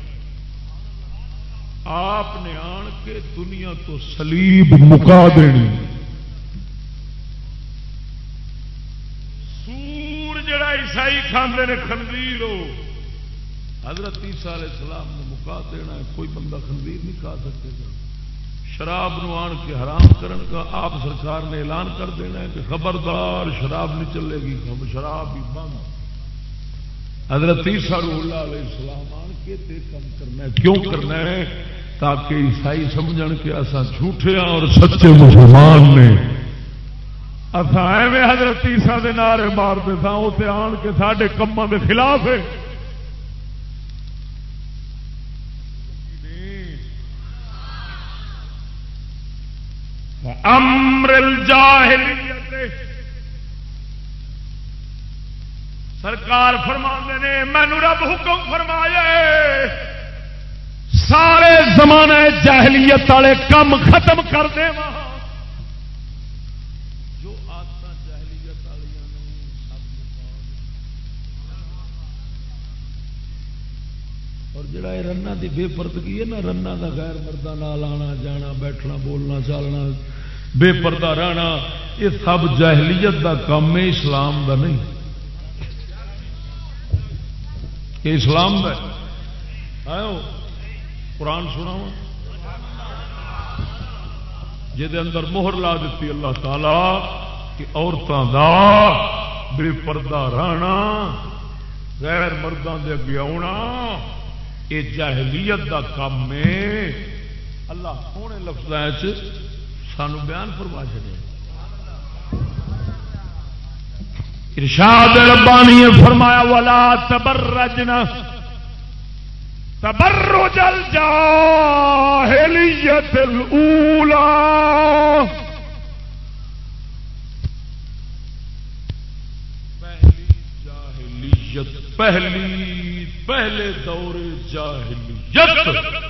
آپ نے آن کے دنیا تو سلیب مکا دینی۔ سور جڑا عیسائی کھانے نے خنزیر ہو حضرت عیسیٰ علیہ السلام نے مکا دینا ہے، کوئی بندہ خنزیر نہیں کھا سکے گا۔ شراب نو آن کے حرام کرن کا آپ سرکار نے اعلان کر دینا ہے کہ خبردار شراب نہیں چلے گی، ہم شراب بھی بند حضرت عیسیٰ اللہ علیہ السلام آن کے تے کم کرنا ہے۔ کیوں کرنا ہے؟ تاکہ عیسائی سمجھ کے اصا جھوٹے ہاں اور سچے مسلمان نے۔ اصا ایویں حضرت عیسیٰ دے نعرے مارتے تھا اتنے آن کے سارے کماں کے خلاف ہے۔ امر الجاہلیت سرکار فرما نے، مینو رب حکم فرمایا سارے زمانے جاہلیت والے کم ختم کر دے جو آدت جہلیت اور جڑا یہ رنا کی بے پردگی ہے نا رنا کا غیر مردہ نال آنا جانا، بیٹھنا، بولنا، چالنا بے پردہ رہنا، یہ سب جاہلیت کا کام ہے، اسلام کا نہیں۔ یہ اسلام کا قرآن سنا جہد اندر مہر لا دیتی اللہ تعالی کہ عورتوں کا بے پردہ رہنا، غیر مردوں کے اگے آنا یہ جاہلیت کا کام ہے۔ اللہ سونے لفظ سانو بیان فرما چڑے ارشاد ربانی فرمایا والا تبرجنا۔ تبرج الجاہلیت الاولى پہلی جاہلیت، پہلی، پہلے دور جاہلیت۔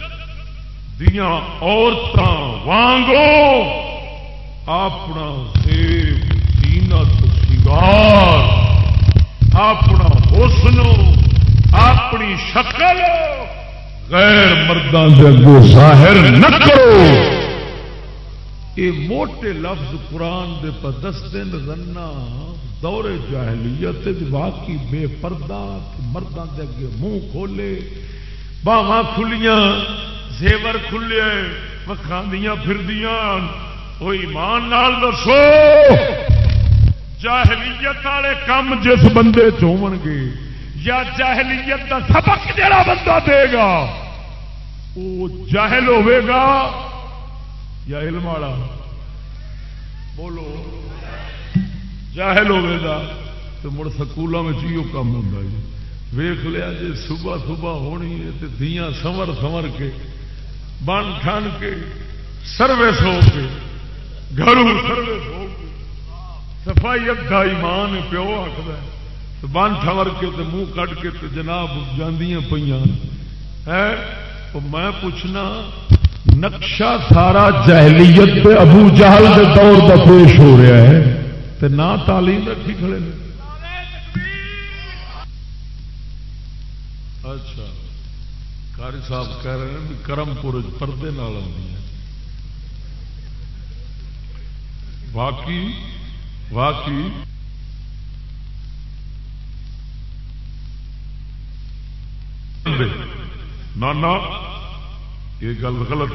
دیا عورتوں وانگو اپنا سیب زینت سنگار، اپنا حسن، اپنی شکل غیر مردوں کے اگو ظاہر نہ کرو۔ یہ موٹے لفظ قرآن دے پر پدستے رنا دور جاہلیت واقعی بے پردہ مردوں کے اگے منہ کھولے، باواں کھلیاں زیور کھلے وکھاندیاں پھردیاں وہ ایمان نال دسو، جاہلیت والے کام جس بندے چون گے، یا جاہلیت کا سبق جڑا بندہ دے گا وہ جاہل ہوے گا یا علم والا؟ بولو، جاہل ہوے گا تو مڑ سکولوں میں یہ کام ہوتا ہے۔ ویخ لیا جی صبح صبح ہونی ہے تو دیا سمر سمر کے بن ٹھن کے، سروس ہو کے، گھروں سروس ہو کے۔ صفائی اگا ایمان پیو آخر بن ٹھور کے تو منہ کٹ کے تو جناب جاندیاں پہ میں پوچھنا، نقشہ سارا جہلیت ابو جہل کے دور کا پیش ہو رہا ہے۔ تو نہ تعلیم رکھی کھڑے اچھا۔ کاری صاحب کہہ رہے ہیں کرم پور پردے نال باقی واقعی نانا، یہ گل غلط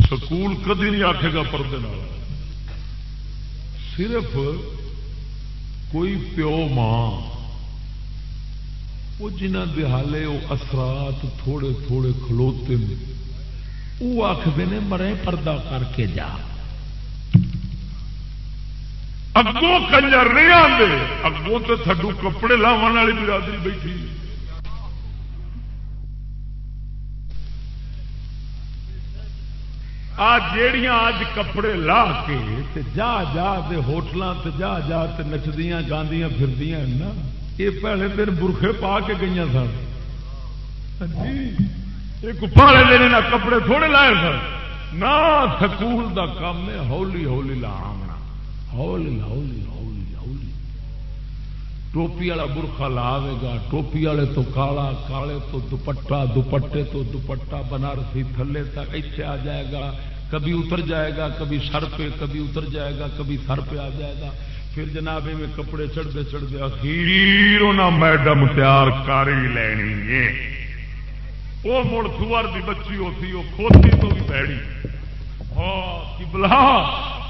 سکول کدی نہیں آکھے گا پردے صرف کوئی پیو ماں وہ جنہ دہالے وہ اثرات تھوڑے تھوڑے کھلوتے ہیں وہ آخر نے مرے پردہ کر کے جا۔ اگوں کنجر نہیں آتے اگوں تو تھڈو کپڑے لاو والی برادری بیٹھی۔ آ جیڑیاں اج کپڑے لا کے جا جا ہوٹلوں سے جا جا نچدیاں، گاندیاں، پھردیاں نا یہ پہلے دن برخے پا کے گئی سن۔ ہاں جی، ایک پہلے دن کپڑے تھوڑے لائے سن۔ نہ سکول دا کام ہے، ہولی ہولی لاؤنا ہولی ہولی ہولی ہولی۔ ٹوپی والا برخا لاوے گا، ٹوپی والے تو کالا، کالے تو دوپٹا دوپٹے تو دوپٹا بنارسی تھلے تک اتنے آ جائے گا۔ کبھی اتر جائے گا، کبھی سر پہ، کبھی اتر جائے گا، کبھی سر پہ آ جائے گا۔ پھر جناب میں کپڑے چڑھتے چڑھتے اخیر میڈم تیار کر ہی لینی ہے۔ وہ مڑ سور کی بچی ہوتی وہ کھوتی تو بھی پیڑی۔ بلا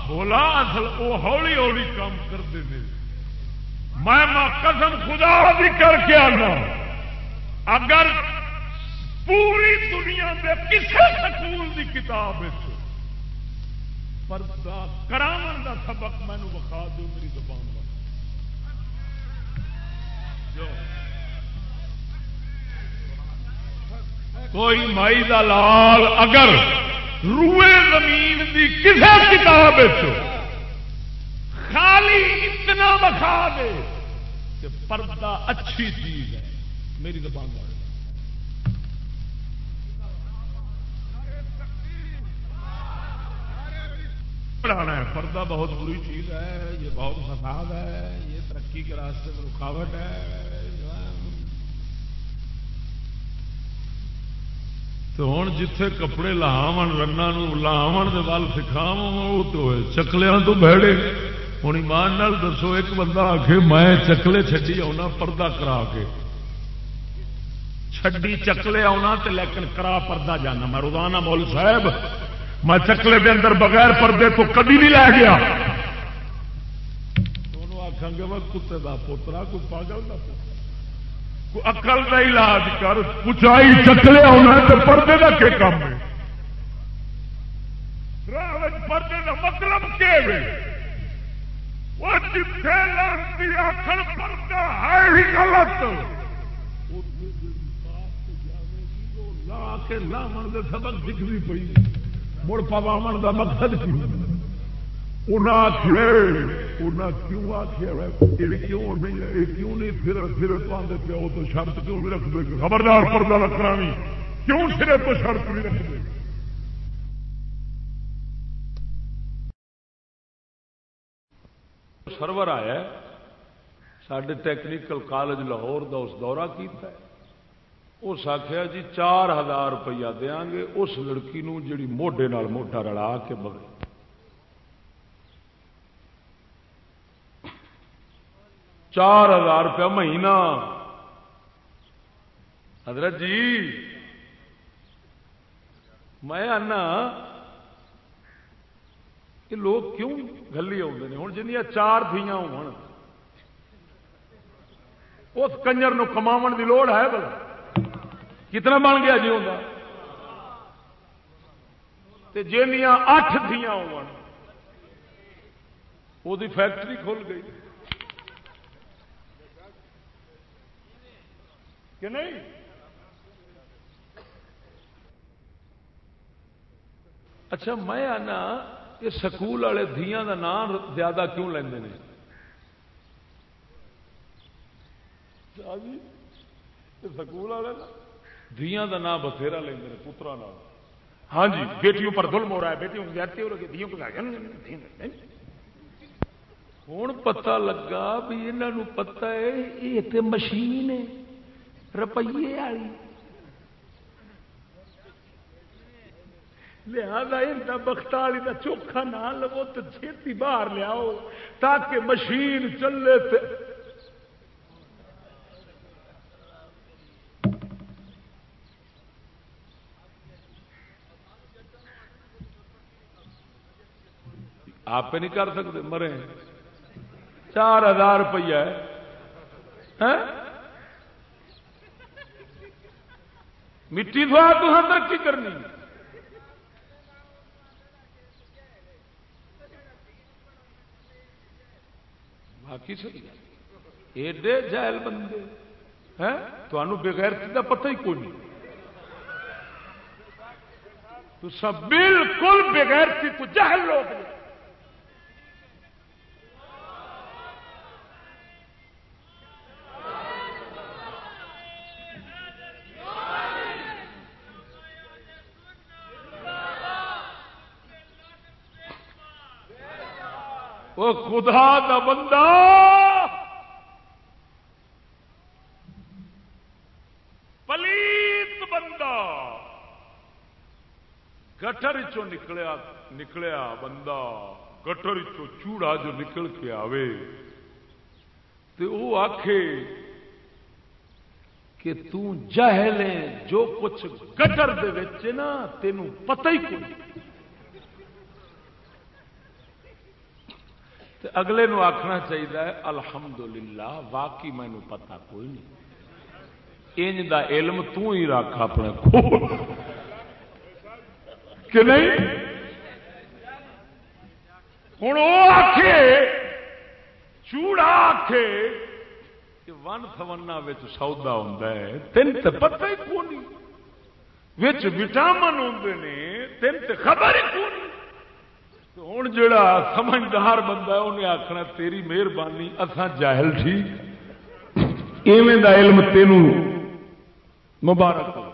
بولا اصل وہ ہولی ہولی کام کرتے ہیں میں قسم خدا بھی کر کے آنا۔ اگر پوری دنیا کے کسی سکول کی کتاب پردہ کرام کا سبق مینو بخا دو میری زبان کوئی مائی دا لال اگر روئے زمین دی کسی کتاب خالی اتنا بخا دے کہ پردہ اچھی چیز ہے۔ میری زبان پڑھانا ہے۔ پردہ بہت بری چیز ہے، یہ بہت فساد ہے، یہ ترقی کے راستے میں رکاوٹ ہے۔ تو ہوں جتھے کپڑے لاہو رنگ لاہو ول سکھاو تو چکلیا تو بہڑے۔ ہوں ایمان دسو، ایک بندہ آ کے میں چکلے چڈی آنا پردہ کرا کے۔ چڈی چکلے آنا تو لیکن کرا پردہ جانا۔ میں روزانہ مول صاحب میں چکلے دے اندر بغیر پردے تو کدی نہیں لے گیا۔ دونوں آخان گے وہ کتے کا پوترا کوئی پاگل کا پوترا؟ اقل کا علاج کر پچائی چکلے ہونا تو پردے کا کیا کام ہے؟ پردے کا مطلب کیا ہے؟ وہ جتنے لانتی آخر پردہ ہے ہی غلط۔ لا کے لاون کے سبق دکھتی پی مڑ پواو کا مقصد کی انہیں آخیا کیوں آخیا کیوں نہیں کیوں نہیں؟ پھر پھر تو پیو تو شرط کیوں نہیں رکھ دے خبردار پردہ رکھنا نہیں۔ کیوں سرے تو شرط نہیں رکھ دے سرور آیا سڈے ٹیکنیکل کالج لاہور کا اس دورہ کیتا ہے۔ اس آخیا جی چار ہزار روپیہ دیا گے، اس لڑکی نو جڑی موڈے موڈا رلا کے مگر چار ہزار روپیہ مہینہ۔ حضرت جی میں آنا کہ لوگ کیوں گلی آتے ہیں ہوں جنیا چار دیا ہو اس کنجر نو کما کی لوڑ ہے بلا کتنا بن گیا جی ہوگا جنیا اٹھ دیا ہو فیکٹری کھل گئی۔ کہ نہیں؟ اچھا میں آنا، یہ سکول والے دیا کا نام زیادہ کیوں لے جی، سکول والے دیا کا نام بتھیرا لیں پترا نام ہاں جی بیٹیوں پر ظلم ہو رہا ہے بیٹیوں کو زیادتی ہو رہی ہے ہوں پتا لگا بھی یہاں پتا ہے یہ مشین ہے روپیے والی۔ لہذا بخت والی کا چوکھا نہ لو تو چھتی باہر لیاؤ تاکہ مشین چلے آپ نہیں کر سکتے، مرے چار ہزار روپیہ ہاں؟ مٹی دعا تو ہاں ترقی کرنی۔ باقی ایڈے جہل بندے۔ ہاں؟ تمہوں بغیر کا پتہ ہی کوئی نہیں۔ تو سب بالکل بغیر تو جہل لوگ وہ خدا دا بندہ۔ پلیت بندہ۔ گٹر چو نکلیا نکلیا بندہ۔ گٹر چو چوڑا جو نکل کے آوے۔ تو وہ آخے کہ تہلے جو کچھ گٹر دے نا تینوں پتہ ہی کوئی تے اگلے نو آخنا چاہیے الحمدللہ، واقعی مینو پتا کوئی نہیں۔ انج دا علم تو ہی رکھ اپنے کول۔ کہ نہیں؟ ہوں وہ آخ چوڑا آخ ون سونا سودا ہوں تین تو پتہ ہی کون وٹامن ہوں نے، تین تو خبر ہی کون ہوں جا سمجھدار بندہ انہیں آخنا تیری مہربانی اتنا جاہل ٹھیک ایویں دا علم تینوں مبارک ہو۔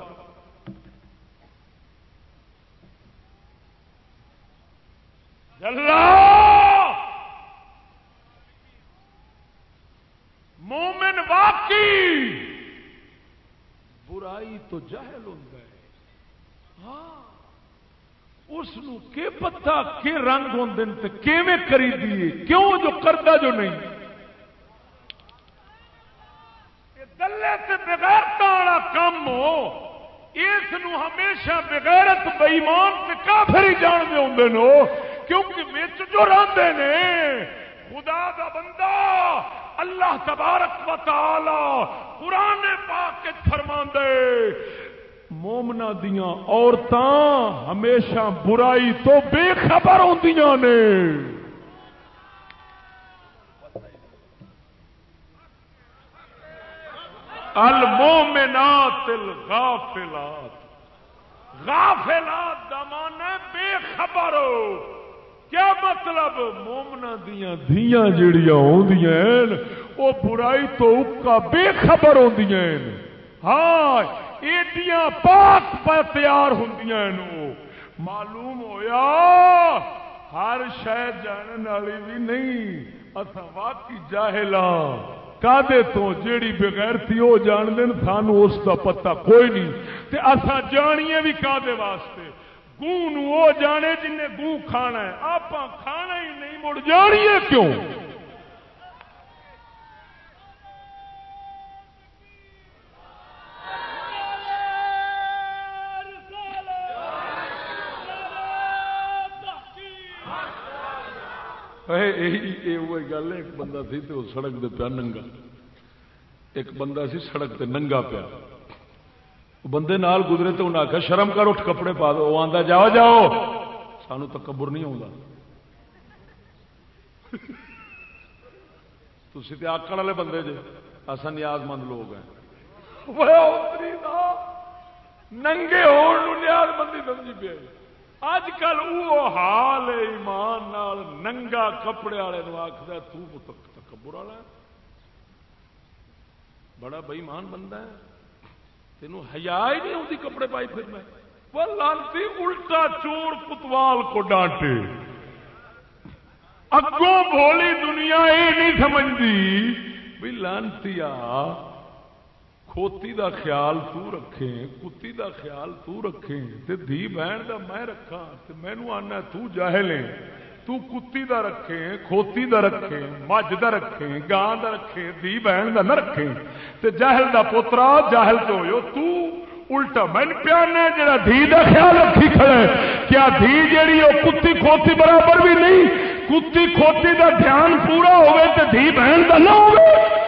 مومن واقعی برائی تو جہل ہوتا ہے۔ ہاں۔ اس کے پتا کہ رنگ ہوں کیویں کری دیے کیوں جو کرتا جو نہیں؟ دلے سے بغیرت والا کام ہو اس ہمیشہ بغیرت بئیمان سے کافر ہی جانتے ہوں کیونکہ بچ جو رہتے نے، خدا دا بندہ، اللہ تبارک و تعالی قرآن پاک فرما دے مومنا دیا عورتاں ہمیشہ برائی تو بے خبر ہوندیاں نے۔ المومنات الغافلات۔ غافلات دمان بے خبر۔ ہو کیا مطلب؟ مومنا دیا دیا جڑیاں ہوندیاں وہ برائی تو اکا بے خبر ہوندیاں ہاں ایڈیاں پاک پر تیار ہوندیاں معلوم ہویا ہر شہ جاننے والی بھی نہیں اصا واقعی جاہلاں کدے تو جیڑی بغیر تھی وہ جان دین سانو اس کا پتا کوئی نہیں۔ تے اسا جانیے بھی کدے واسطے۔ گو نو جانے جن نے کھانا ہے۔ آپ کھانا ہی نہیں، مڑ جانیے کیوں؟ گل ایک بندہ سی تو سڑک دے پیا ننگا۔ ایک بندہ سی سڑک تے ننگا پیا۔ بندے نال گزرے تو انہیں آخیا شرم کر، اٹھ کپڑے پا دو۔ وہ آتا جاؤ جاؤ۔ سانو تکبر نہیں آتا تھی تو آکڑ والے بندے جی اصا نیاز مند لوگ ہیں۔ ننگے نیاز مندی سمجھی پیا۔ اج کل وہ حال ایمان نال، ننگا کپڑے والے آخر تکبر والا بڑا بئیمان بندہ ہے۔ تینوں ہیا ہی نہیں آتی کپڑے پائی پھر میں۔ وہ لانتی الٹا چور کتوال کو ڈانٹے۔ اگوں بولی دنیا یہ نہیں سمجھتی بھی لانتی کھوتی دا خیال تو رکھیں کتی دا خیال تو رکھیں تے دھی بہن دا میں رکھا تے مینو آنا تو جاہلیں تو کتی دا رکھیں کھوتی دا رکھیں مجھ دا رکھیں گاں دا رکھیں دھی بہن دا نہ رکھیں تے جاہل دا پوترا جاہل تو ہوئے تو الٹا میں پیانے جڑا دھی دا خیال رکھی کھڑے کیا دھی جیڑی ہو کتی کھوتی برابر بھی نہیں کتی کھوتی دا دھیان پورا ہوئے تے دھی بہن دا نہ ہوئے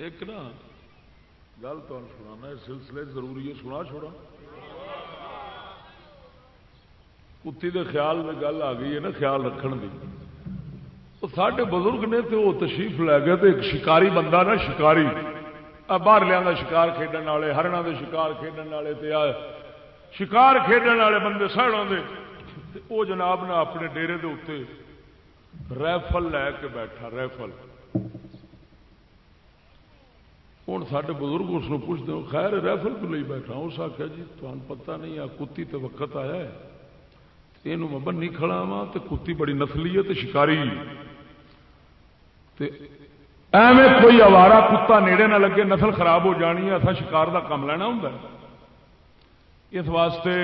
ایک نا، گل تو سنا اس سلسلے ضروری ہے، سنا چھوڑا۔ کتی دے خیال میں گل آ گئی ہے نا، خیال رکھن دی۔ سارے بزرگ نے تو وہ تشریف لے گئے تو ایک شکاری بندہ نا، شکاری۔ باہر لیا شکار کھیڈن والے ہرنا دے شکار کھیڈن والے تے شکار کھیڈن والے بندے سڑوں دے وہ جناب نے اپنے ڈیرے دے اتنے ریفل لے کے بیٹھا، ریفل۔ ہوں سارے بزرگ اس پوچھتے ہو خیر ریفل کو لے بیٹھا اس آخیا جی تمہیں پتا نہیں آ کتی تو وقت آیا ہے یہ بنی کھڑا وا تو کتی بڑی نسلی ہے تو شکاری ایویں کوئی اوارا کتا نیڑے نہ لگے نسل خراب ہو جانی ہے اصا شکار کا کام لینا ہوں اس واسطے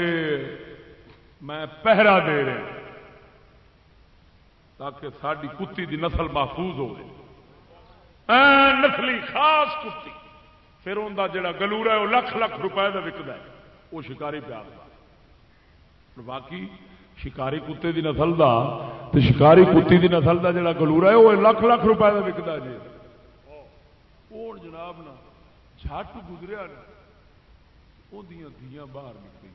میں پہرا دے رہا تاکہ ساری کتی دی نسل محفوظ ہو نسلی خاص کتی پھر انہیں جڑا گلورا ہے وہ لکھ لکھ روپئے کا وکد ہے وہ شکاری پیار باقی شکاری کتے دی نسل دا تو شکاری کتی دی نسل دا جڑا گلورا ہے وہ لکھ لکھ روپئے کا وکتا جی وہ جناب نا جھٹ گزریا دیا باہر نکلی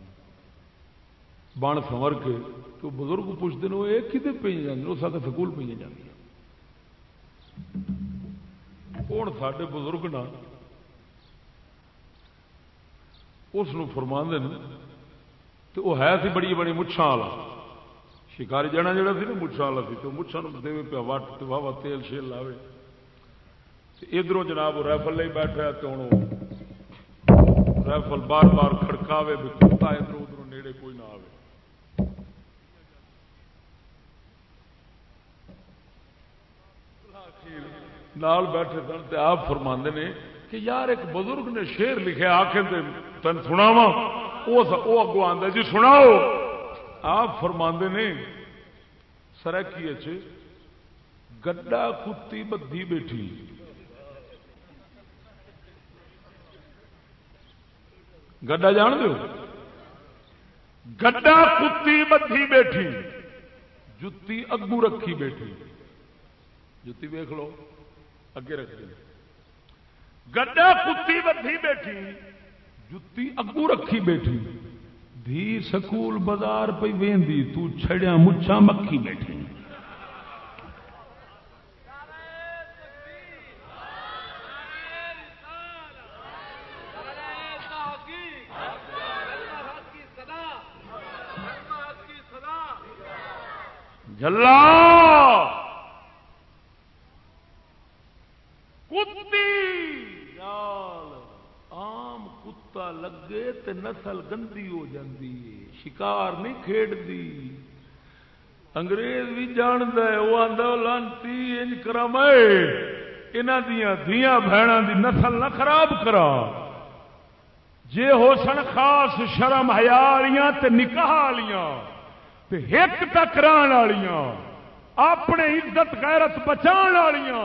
بن سمر کے تو بزرگ پوچھتے ہیں وہ ایک کتنے پہ جانے وہ سارے سکول پہ جانے ہوں سارے بزرگ نا اس فرما تو وہ ہے سی بڑی بڑی مچھان والا شکاری جانا جڑا سی نا مچھان والا سی تو مچھان دے پیا وٹ واہ تیل شیل لاوے ادھر جناب رائفل نہیں بیٹھا تو ہوں رائفل بار بار کھڑکاوے بھی کتا ادھر ادھر نیڑے کوئی نہ آئے نال بیٹھے سن آپ فرما نے کہ یار ایک بزرگ نے شیر لکھے آخر تین سناوا وہ اگو آدھا جی سناؤ۔ آپ فرما نے سرکی گڈا کتی بدھی بیٹھی۔ گڈا جان دو گڈا کتی بدھی بیٹھی، جتی اگو رکھی بیٹھی۔ جتی ویخ لو۔ اگے رکھ دیں گڈا کتی بدھی بیٹھی جتی اگو رکھی بیٹھی دھی سکول بازار پہ وی تڑیا مچھا مکھی بیٹھی جلا کتی آم کتا لگے تے نسل گندی ہو جاندی ہے، شکار نہیں کھیڈتی انگریز بھی جاند وہ آدھا لانتی، انج کرم یہاں دیا دیا بہن دی نسل نہ خراب کرا۔ جے ہو سن خاص شرم ہیالیاں تے نکاح والیاں تے ہک ٹکران والیاں اپنے عزت غیرت بچان والیاں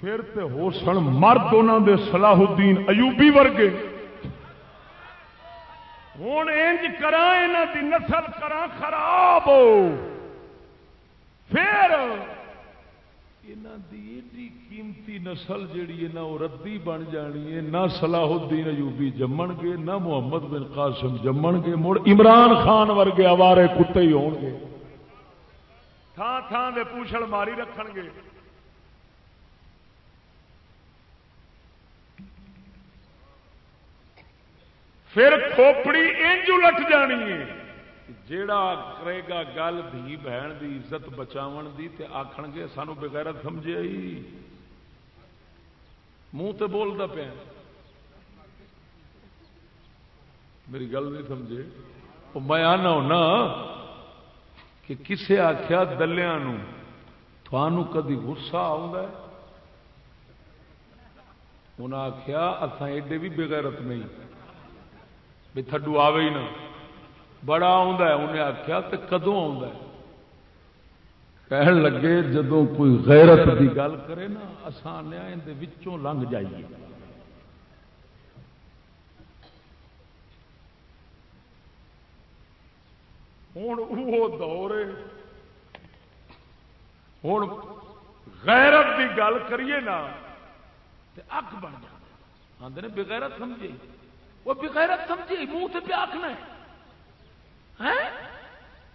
پھر تے ہو سن مرد انہوں دے صلاح الدین ایوبی ورگے۔ ہوں انج کرا دی نسل کرا خراب پھر ایڈی قیمتی نسل جیڑی ہے نہ وہ ردی بن جانی ہے نہ صلاح الدین ایوبی جمن گے نہ محمد بن قاسم جمن گے مڑ عمران خان ورگے آوارے کتے ہی ہون گے تھان تھان دے پوچھل ماری رکھن گے پھر کھوپڑی انج الٹ جانی ہے۔ جیڑا کرے گا گل دھی بہن دی عزت بچاون دی تے آخن گے سانو بغیرت سمجھے آئی منہ تے بولتا پیا۔ میری گل نہیں سمجھے۔ وہ میں آنا ہونا کہ کسے آخیا دلیا تھانوں کدی غصہ آ انہیں آخیا اتنا ایڈے بھی بغیرت نہیں۔ بھی تھڈو آوے ہی نہ۔ بڑا انہیں آخیا تو کدو کہن لگے جدو کوئی غیرت کی گل کرے نا آسان وچوں لنگ جائیے۔ ہوں وہ دور ہوں غیرت کی گل کریے نا اک بن جائے آدھے بغیرت سمجھے۔ وہ بغیرت سمجھی، منہ سے پیا آخنا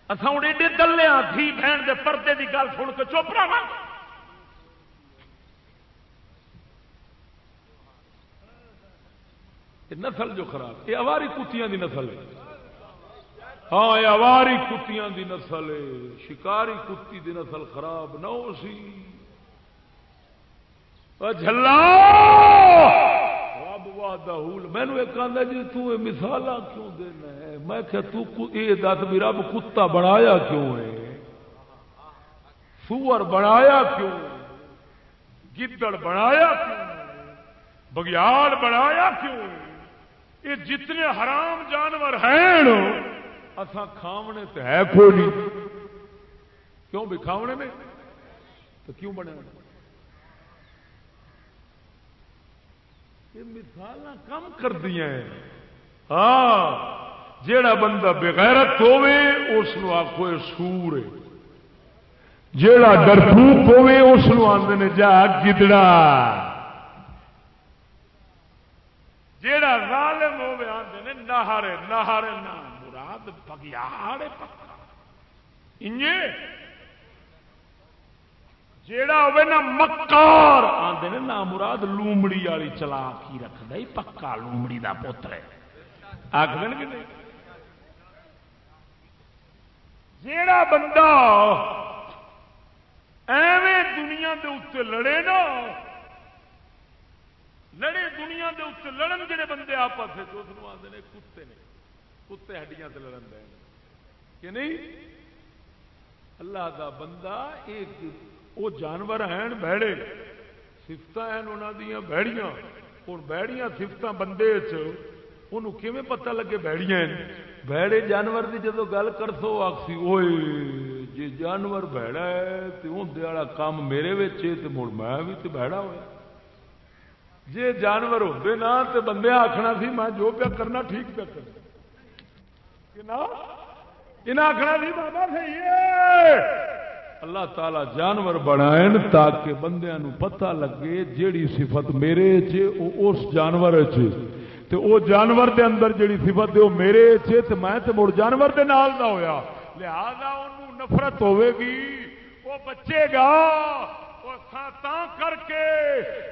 اصا ہوں ایڈے دلے دھی بہن دے پردے دی گل سن کے چپ رہا نسل جو خراب، یہ اواری کتیاں دی نسل ہے۔ ہاں یہ اواری کتیاں دی نسل ہے۔ شکاری کتی دی نسل خراب نہ ہو سی۔ جھلا! جلا مینو ایک آدھا جی تسال کیوں دینا ہے؟ میں کیا دس بھی رب کتا بنایا کیوں ہے؟ سور بنایا کیوں گدڑ بنایا کیوں بگیاڑ بنایا کیوں یہ جتنے حرام جانور ہیں اصا کھاونے تو ہے کوئی نہیں۔ کیوں بھی کھاونے میں؟ تو کیوں بنے؟ یہ مثال کم کر دیا ہاں جیڑا بندہ بغیرت ہوے اس آخو سور جیڑا ڈرپوک ہوے اس آدھے جا گدڑا۔ جیڑا ظالم ہوے آدھے نے نہارے نہارے نہ مراد پگیاڑ پکا۔ جیڑا ہوے نا مکار آدھے نے نہ مراد لومڑی والی چلا کی رکھ دے پکا لومڑی دا پوتر ہے۔ آخر کہ نہیں؟ جیڑا بندہ ایویں دنیا دے اتنے لڑے نا لڑے دنیا دے اتنے لڑن جڑے بندے آپس تو اس آتے ہیں کتے نے کتے ہڈیاں سے لڑن دے۔ کہ نہیں؟ اللہ دا بندہ ایک وہ جانور ہیں بہڑے۔ سفت ہیں انہوں دیا بہڑیاں۔ ہوں بہڑیاں سفت بندے چ پتہ لگے بہڑیاں بہڑے جانور کی جدو گل کر سو آخسی ہوئے جی جانور بہڑا ہے تو اندر والا کام میرے تو مڑ میں بھی تو بہڑا ہوا جی جانور ہوتے نا تو بندے آخنا سی، میں جو پیا کرنا ٹھیک پیا کرنا۔ آخنا سی، بابا، صحیح ہے! اللہ تعالی جانور بنائے تاکہ بندیا پتہ لگے جیڑی صفت میرے چے، او اس جانور چے۔ تے او جانور دے اندر جیڑی صفت ہے وہ میرے چے، تے میں تے مڑ جانور دے نال نہ ہویا۔ لہذا انہوں نفرت ہوے گی۔ وہ بچے گا۔ کر کے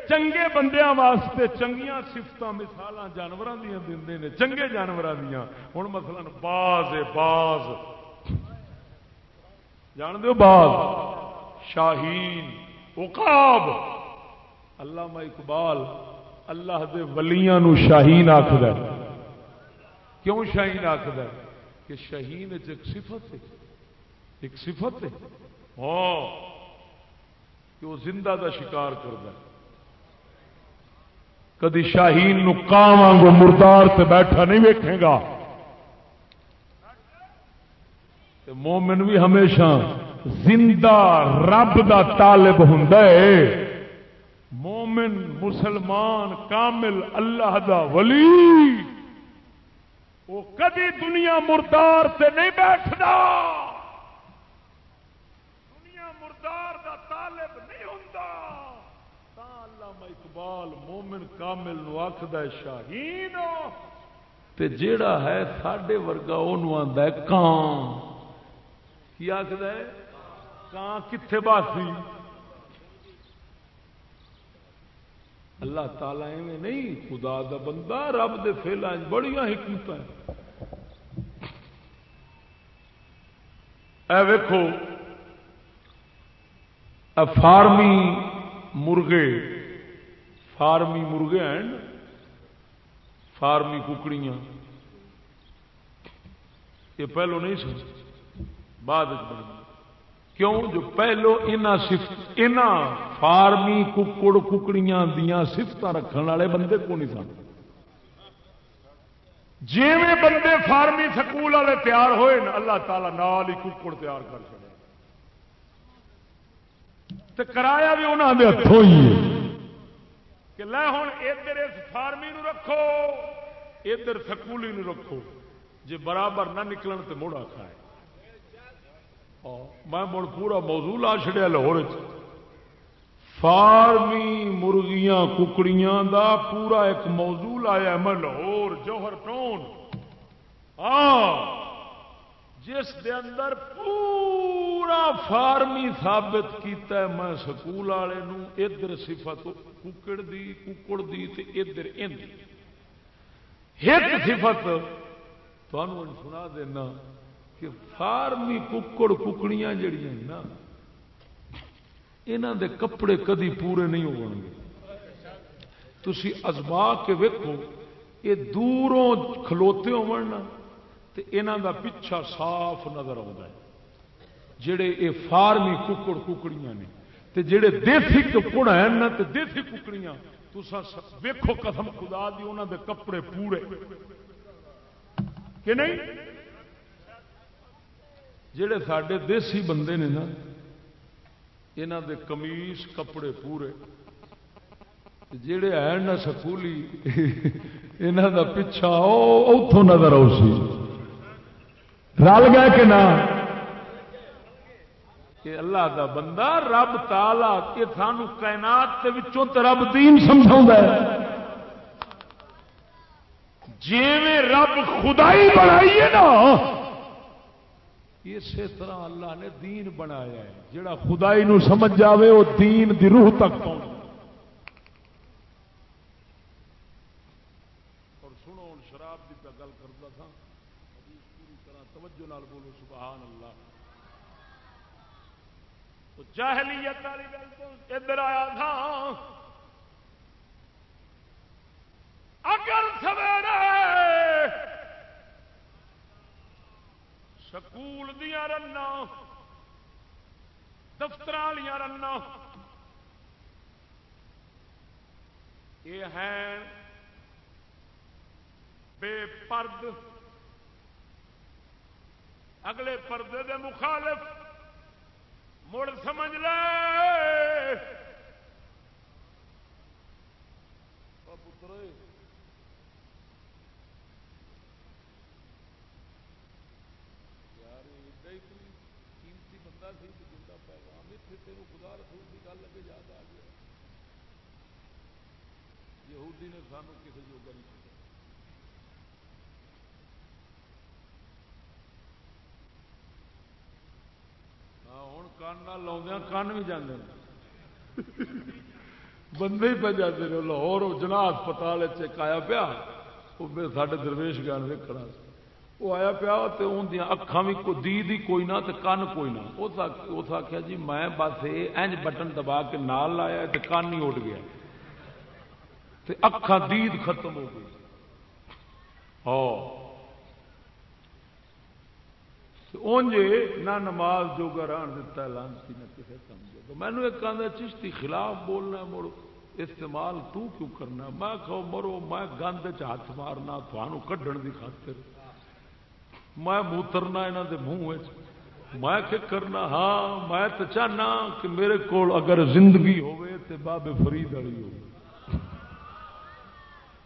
چنگے بندیاں واسطے چنگیاں سفت مثال جانوروں دیا دے چنگے جانوروں دیا ہوں مثلا باز باز۔ جان دو باز شاہین اقاب علامہ اقبال اللہ دے ولیاں نو شاہین آخد کیوں شاہین آخد کہ شاہین ایک صفت ہے. ایک صفت ہے. ہاں کہ وہ زندہ دا شکار کرتا کدی شاہین نو کام کو مردار تے بیٹھا نہیں ویکھے گا؟ مومن بھی ہمیشہ زندہ رب دا طالب ہوں مومن مسلمان کامل اللہ دا ولی۔ وہ کدی دنیا مردار سے نہیں بیٹھتا دنیا مردار دا طالب نہیں ہوں اللہ اقبال مومن کامل نو آخد شاہین۔ تے جیڑا ہے، ساڈے ورگا وہ آدھا کان۔ کی آخد کان کتنے باسی؟ اللہ تعالی ایویں نہیں، خدا دا بندہ، رب دے فیل بڑی حکمت ویکو فارمی مرغے فارمی مرغے ہیں، فارمی ککڑیاں۔ یہ پہلو نہیں سن بعد کیوں؟ جو پہلو ان فارمی ککڑ ککڑیاں دیا سفت رکھنے والے بندے کو نہیں سن جی بندے فارمی سکول والے تیار ہوئے نا، اللہ تعالی نال ہی ککڑ تیار کر چڑے تو کرایا بھی انہوں نے ہاتھوں ہی کہ لے ہوں ادھر اس فارمی نو رکھو، ادھر سکولی نو رکھو۔ جی برابر نہ نکلن تو موڑا کھائے۔ میں مڑ پورا موضوع لا چڑیا لاہور فارمی مرغیاں، ککڑیاں دا پورا ایک موضوع لایا میں لاہور، جوہر ٹون۔ ہاں جس دے اندر پورا فارمی ثابت کیتا ہے میں سکول والے ادھر صفت ککڑ دی ککڑ دی تے ادھر ایک صفت تمہیں سنا دینا۔ کہ فارمی ککڑ ککڑیاں جڑیاں نا یہاں دے کپڑے کدی پورے نہیں ہو گے۔ تھی ازما کے ویکو یہ دوروں کھلوتے ہونا تو یہاں دا پچھا صاف نظر آتا ہے۔ جڑے یہ فارمی ککڑ ککڑیاں نے، تے جڑے دیسی ککڑ ہیں نا، تے دیسی ککڑیاں تسا ویکو قسم خدا دی انہوں دے کپڑے پورے۔ کہ نہیں؟ جڑے سڈے دیسی بندے نے نا یہاں دے کمیس کپڑے پورے جڑے ہیں نا سکولی یہاں کا پچھا اتوں نظر آؤ سی۔ رل گیا کہ نہ؟ کہ اللہ دا بندہ رب تالا کہ سانو کائنات کے وچوں تے رب دین سمجھا جی رب خدائی بنائی ہے نا اسی طرح اللہ نے دین بنایا ہے۔ جڑا خدائی نو سمجھ جاوے وہ دین دی روح تک پہنچ اور سنو ہوں شراب کی گل کرتا تھا۔ پوری طرح توجہ نال بولو سبحان اللہ تو جاہلیت والی گل تو ادھر آیا تھا۔ اگر سویرے سکول دیا رن دفتر والی رن یہ ہیں بے پرد۔ اگلے پردے دے مخالف مڑ سمجھ لے۔ پتر قیمتی بندہ سی جن پیغام اتنے خدا رسول کی گل لگے یاد آ گیا۔ یہودی نے سانو کسی جوگا نہیں چکا ہوں کان لاؤ کان بھی جانے بندے ہی پہ جاتے رہے لاہور جنا ہسپتال آیا پیا وہ سارے درویش گان ویکنا وہ آیا پیا تو ان اکھان بھی دید ہی کوئی نہ کن کوئی نہ۔ اس آخیا جی میں بس اینج بٹن دبا کے نال لایا تو کن ہی اٹھ گیا۔ اکھان دید ختم ہو گئی۔ ہاں نہ نماز جو گران دیتا ہے لانتی نہ کسی سمجھے تو میں نے ایک آدھا چشتی خلاف بولنا مڑ استعمال تو کیوں کرنا میں کہو، مرو، میں گند ہاتھ مارنا تھانوں کڈن دی خاطر۔ میں موترنا یہاں دے منہ میں کہ کرنا ہاں میں تو چاہنا کہ میرے کو اگر زندگی ہوئے تو بابے فرید والی ہو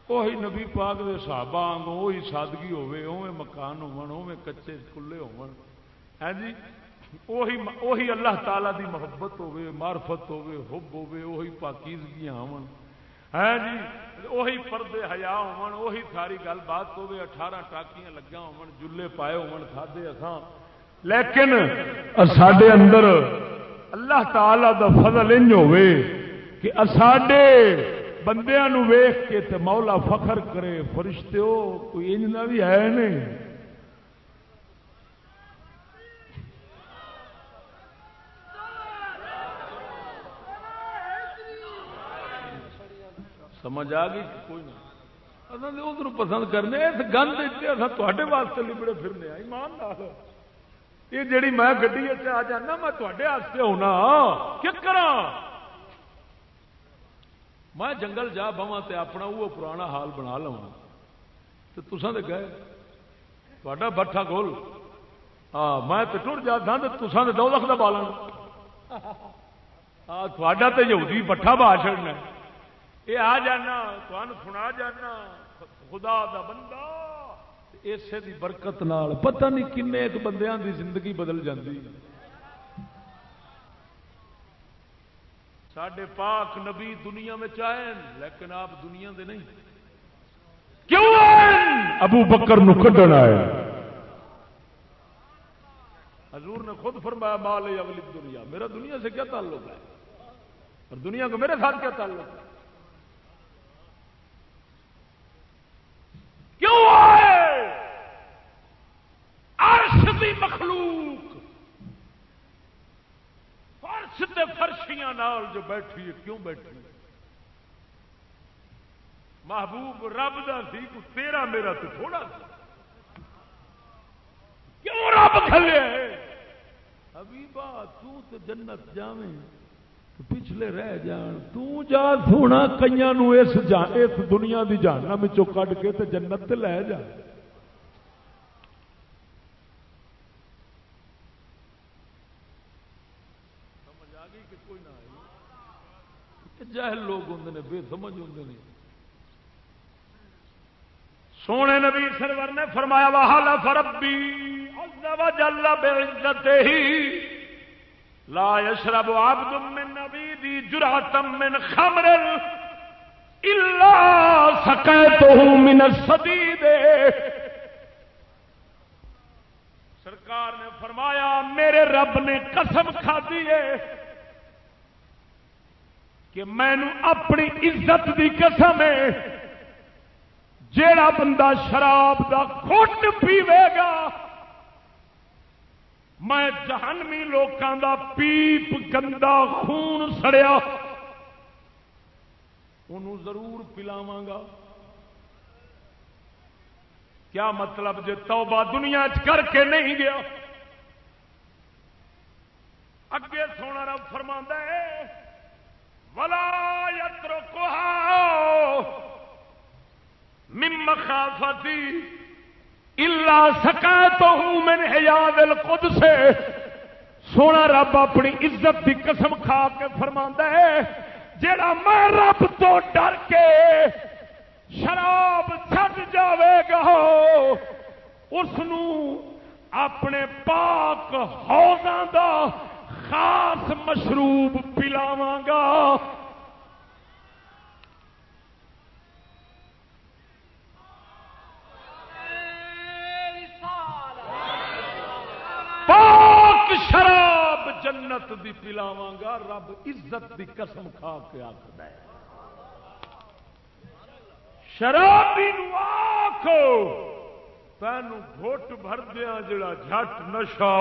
وہی نبی پاک دے صحابہ آنگ وہی سادگی ہوے اوے مکان ہوے کچے کھلے ہون ہاں جی؟ وہی وہی اللہ تعالی دی محبت ہوے معرفت ہوے حب ہوے وہی پاکیزگیاں ہون۔ ہاں جی؟ وہی پردے حیا ہون وہی ساری گل بات ہوے 18 ٹاکیاں لگا ہون، جلے پائے ہون کھادے اساں۔ لیکن ساڈے اندر اللہ تعالی دا فضل انج ہوے کہ اساڈے بندیا ویخ کے تے مولا فخر کرے فرشتے ہو کوئی انجنا بھی ہے نہیں۔ سمجھ آ گئی کوئی نہیں۔ ادھر پسند کرنے گند تے واسطے لبڑے پھرنے ایمان یہ جڑی میں گڈی آ جانا، میں تے ہونا۔ کیا کرا میں جنگل جا بوا تے اپنا وہ پرانا حال بنا لوا تو تسان تو گئے۔ تا بٹھا کھول ہاں میں تو ٹر جا تھا تو تسان دو لکھ کا بالن ہاں تا تو یہودی بٹھا بہا چڑنا یہ آ جانا تمہیں سنا جانا، خدا دا بندہ اسے دی برکت نال پتہ نہیں کن ایک بندیاں دی زندگی بدل جاندی۔ سڈے پاک نبی دنیا میں چاہیں لیکن آپ دنیا دے نہیں۔ کیوں ابو بکر نو کڈن آئے حضور نے خود فرمایا، مال اولی دنیا میرا دنیا سے کیا تعلق ہے؟ اور دنیا کو میرے ساتھ کیا تعلق ہے؟ کیوں آئے؟ عرش دی مخلوق۔ فرش فرشیاں نال جو بیٹھی ہے، کیوں بیٹھی محبوب رب دا سی کو تیرا میرا تو تھوڑا سی۔ کیوں رب کھلے؟ حبیبا تو تے جنت جاویں۔ پچھلے رہ جان، تو جا سونا کئیاں نو اس جان، اس دنیا دی جہنم وچوں کڈ کے تے جنت تے لے جا۔ جہل لوگ ہوں نے، بے سمجھ ہوں نے۔ سونے نبی سرور نے فرمایا وحال فربی جل بے عزت ہی لا يشرب عبد من نبی دی جراتم من خمر الا سقيته من الصديد. سرکار نے فرمایا، میرے رب نے قسم کھا دیے کہ میں اپنی عزت دی قسم ہے۔ جیڑا بندہ شراب دا کھٹ پیوے گا میں جہنمی لوکاں دا پیپ گندا خون سڑیا۔ انہوں ضرور پلاواں گا کیا مطلب جی توبہ دنیا چ کر کے نہیں گیا؟ اگے سونا رب فرما ہے، ولا یتر مخافتی الا سکا تو ہوں میں نے دل خود سے سونا رب اپنی عزت کی قسم کھا کے فرما ہے جڑا میں رب تو ڈر کے شراب چھٹ جاوے گا اس اپنے پاک حوضاں دا خاص مشروب پلاواں گا پاک شراب جنت دی پلاواں گا، رب عزت دی قسم کھا کے آخر شرابی آخو تین گھٹ بھر دیا جڑا جٹ نشا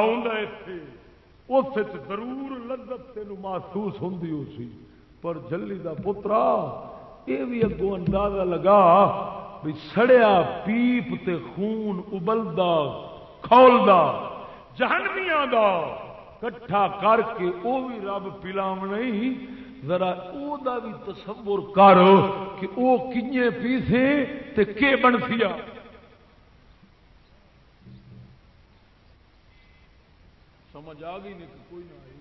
اس ضرور لذت تین محسوس ہوں سی۔ پر جلی دا پترا یہ بھی اگوں اندازہ لگا بھی سڑیا پیپ تے خون ابلدا، کھولدا، جہنمیاں دا۔ کٹھا کر کے وہ بھی رب پلاو نہیں، ذرا او دا بھی تصور کر کہ وہ کنے پیسے تے کے بن سیا سمجھ آ گئی نہیں کوئی نہ آئی۔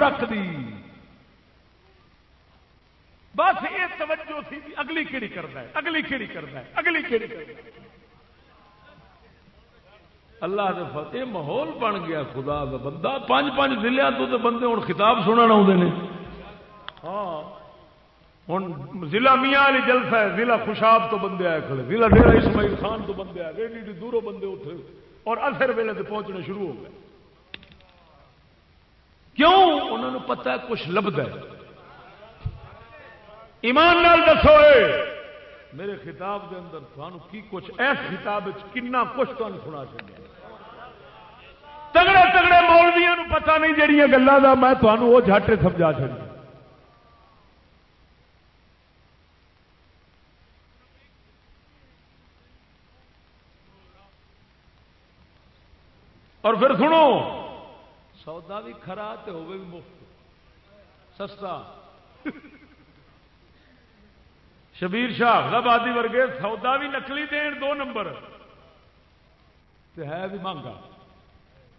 رکھ دی۔ بس یہ توجہ سی اگلی کہڑی کرتا ہے، اگلی کہڑی کرتا ہے، اگلی کہڑی کرتا ہے۔ اللہ دے فتح ماحول بن گیا خدا دا بندہ۔ پانچ پانچ ضلع تو بندے ہوں خطاب سننا آتے ہیں ہاں ہوں ضلع میاں والی جلسہ ہے، ضلع خوشاب تو بندے آئے کھڑے، ضلع ڈیرا اسماعیل خان تو بندے آئے ایڈی ایڈی دوروں بندے اٹھے۔ اور اثر ویلے سے پہنچنے شروع ہو گئے۔ کیوں؟ انہوں نے پتا ہے کچھ لبد ہے۔ ایمان نال دسو میرے خطاب دے اندر تھانوں کی کچھ ایس خطاب کنا کچھ تمہیں سنا چاہیے تگڑے تگڑے مولویا پتا نہیں جہیا گلوں کا میں تمہوں وہ جھٹ سمجھا چاہیے اور پھر سنو، سودا بھی خرا تو بھی مفت، سستا۔ شبیر شاہ آبادی ورگے سودا بھی نکلی دین دو نمبر۔ ہے بھی مانگا۔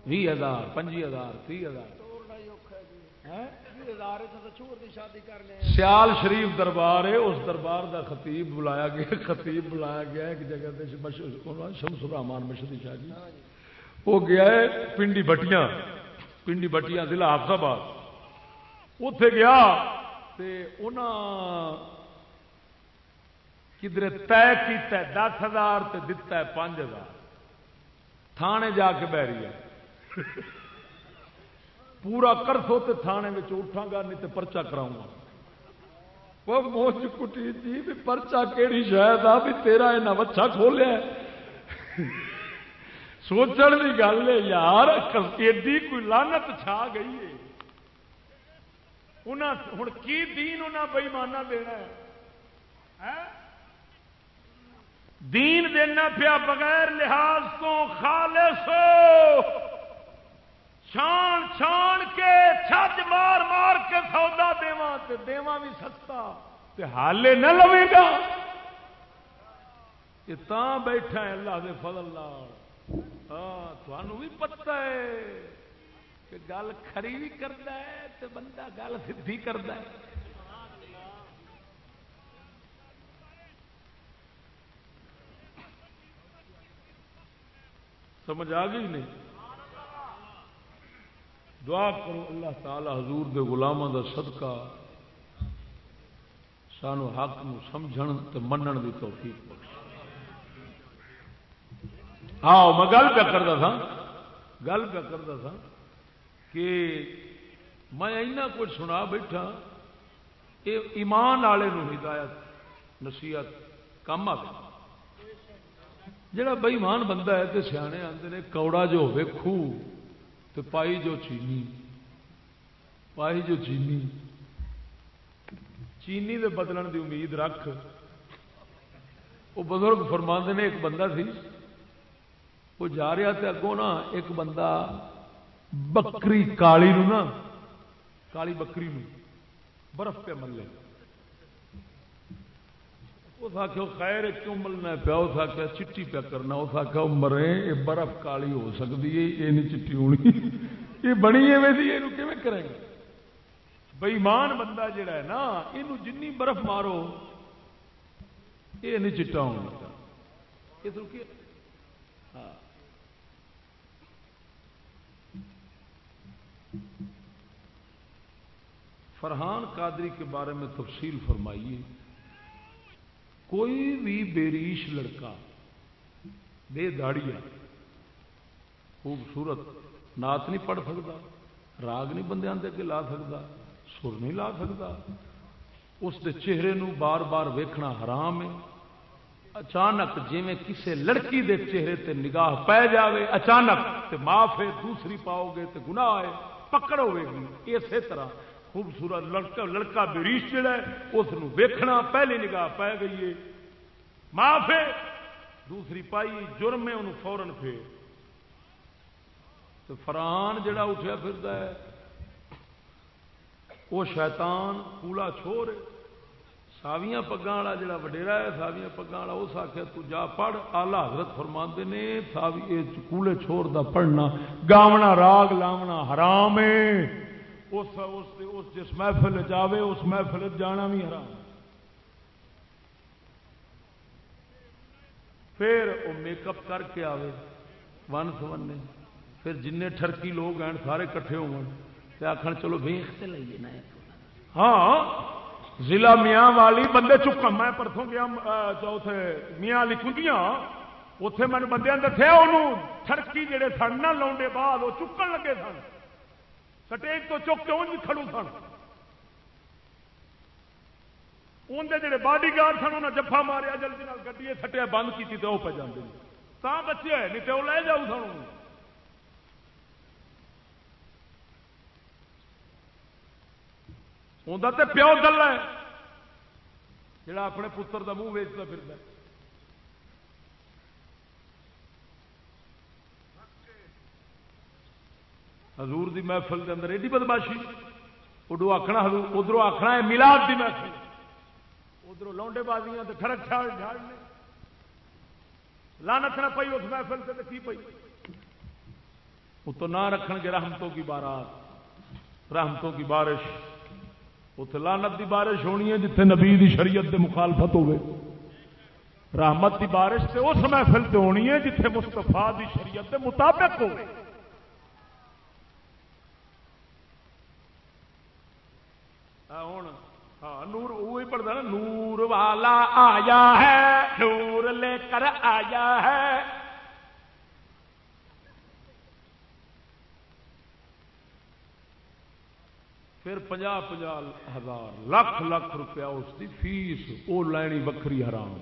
بھی ہزار، پنجی ہزار، تی ہزار۔ سیال شریف دربار ہے، اس دربار دا خطیب بلایا گیا۔ خطیب بلایا گیا ایک جگہ شمس الرحمان مشری شاہ جی۔ وہ گیا ہے پنڈی بٹیاں پنڈی بٹیاں ضلع حافظ آباد اتے گیا کدھر طے کیا دس ہزار دتا ہے، پانچ ہزار۔ تھانے جا کے بہ رہی ہے۔ پورا کرسو تو تھانے میں اٹھا گا، نہیں تو پرچا کراؤں گا۔ وہ موج کٹی جی بھی پرچا کہڑی شاید آ، بھی تیرا یہ وچھا کھولیا سوچن کی گل ہے، یار ایڈی کوئی لانت چھا گئی ہے۔ ہوں کی دین انہیں بئیمانہ دینا ہے؟ ہاں؟ دین دینا پیا بغیر لحاظ تو خالص۔ چھان چھان کے چھج مار مار کے سودا دوا دوا بھی سستا حالے نہ لوے گا۔ بیٹھا ہے اللہ دے فضل ہاں تمہوں بھی پتا ہے کہ گل کھری بھی کرتا ہے تو بندہ گل سی کرتا ہے۔ سمجھ آ گئی نہیں؟ دعا کرو اللہ تعالی حضور دے غلاموں دا صدقہ سانو حق نو سمجھن تے منن دی توفیق بخش ہاں میں گل پہ کرتا تھا گل پہ کرتا تھا کہ میں اینا کچھ سنا بیٹھا یہ ایمان والے ہدایت، نصیحت کم آ جڑا بئیمان بندہ ہے تو سیانے آتے ہیں کوڑا جو ہوے خو تو پائی جو چینی، پائی جو چینی۔ چینی دے بدلن دی امید رکھ۔ وہ بزرگ فرما نے، ایک بندہ سی۔ وہ جا رہا تھا اگوں نا، ایک بندہ بکری کالی نو نا، کالی بکری نو، برف پہ ملے۔ اس آخو خیر کیوں ملنا پیا؟ اس آخیا چٹی پیا کرنا۔ اس آخیا مرے، یہ برف کالی ہو سکتی ہے، یہ نہیں چٹی ہونی۔ یہ بنی ہے ویسی، یہ کریں گے؟ بئیمان بندہ جڑا ہے نا یہ جن برف مارو، یہ نہیں چٹا ہونا یہ تو ہاں۔ فرحان قادری کے بارے میں تفصیل فرمائیے۔ کوئی بھی بیریش لڑکا، بے داڑیا خوبصورت نات نہیں پڑھ سکتا، راگ نہیں بندے اگے لا سکتا، سر نہیں لا سکتا، اس دے چہرے نو بار بار ویکھنا حرام ہے۔ اچانک جی کسی لڑکی دے چہرے تے نگاہ پی جاوے، اچانک تے معاف ہے، دوسری پاؤ گے تے گناہ ہے، پکڑ ہوے گی، اسی طرح۔ خوبصورت لڑکا لڑکا بریش جڑا ہے، اس ویکھنا پہلی نگاہ پی گئی ہے۔ معاف ہے۔ دوسری پائی جرم ہے انہوں فورن پھر تو فران جڑا اٹھا پھر ہے وہ شیطان کولا چھوڑ ساویاں پگا والا جڑا وڈیرا ہے، ساویاں پگا والا اس آخیا تو جا پڑھ۔ آلہ حضرت فرماندے نے، ساوی کولے چھوڑ دا پڑھنا، گاونا راگ لاونا حرام ہے۔ اس, اس, اس جس محفل جاوے اس محفل جانا بھی حرام پھر وہ میک اپ کر کے آوے ون سونے پھر جن ٹرکی لوگ ہیں سارے کٹھے ہو آخر چلو ویختے لئیے نا ہاں ضلع میاں والی بندے چکا میں پرسوں گیا چوتھے میاں والی کنڈیاں اتے من بندے دسیا انہوں ٹرکی جڑے سن نہ لاؤنڈے بعد وہ چکن لگے سن۔ سٹیج تو چک کے انج کھڑو سن۔ اندر جڑے باڈی گارڈ سن انہیں جفا ماریا جلدی جی گڈی سٹیا، بند کی تو وہ پہ جانے جی۔ تا بچے نہیں تو لے جاؤ سن۔ اندر تو پیو دل ہے، جڑا اپنے پتر کا منہ ویچتا پھر حضور دی محفل کے اندر ایڈی بدماشی۔ ادو آخنا ادھر آخنا ہے ملاد دی محفل۔ ادھر لونڈے بازیاں تو ٹرک چھاڑ جھاڑنے لانت نہ پئی اس محفل سے کی پئی؟ وہ تو نہ رکھن گے رحمتوں کی بارات، رحمتوں کی بارش۔ اتنے لانت دی بارش ہونی ہے جتنے نبی دی شریعت دے مخالفت ہوگی رحمت دی بارش سے اس محفل سے ہونی ہے جتنے مستفا دی شریعت دے مطابق ہوگی ہوں ہاں نور وہی پڑھتا نا نور والا آیا ہے نور لے کر آیا ہے پھر پناہ پناہ ہزار لاکھ لاکھ روپیہ اس کی فیس وہ لینی وکری حرام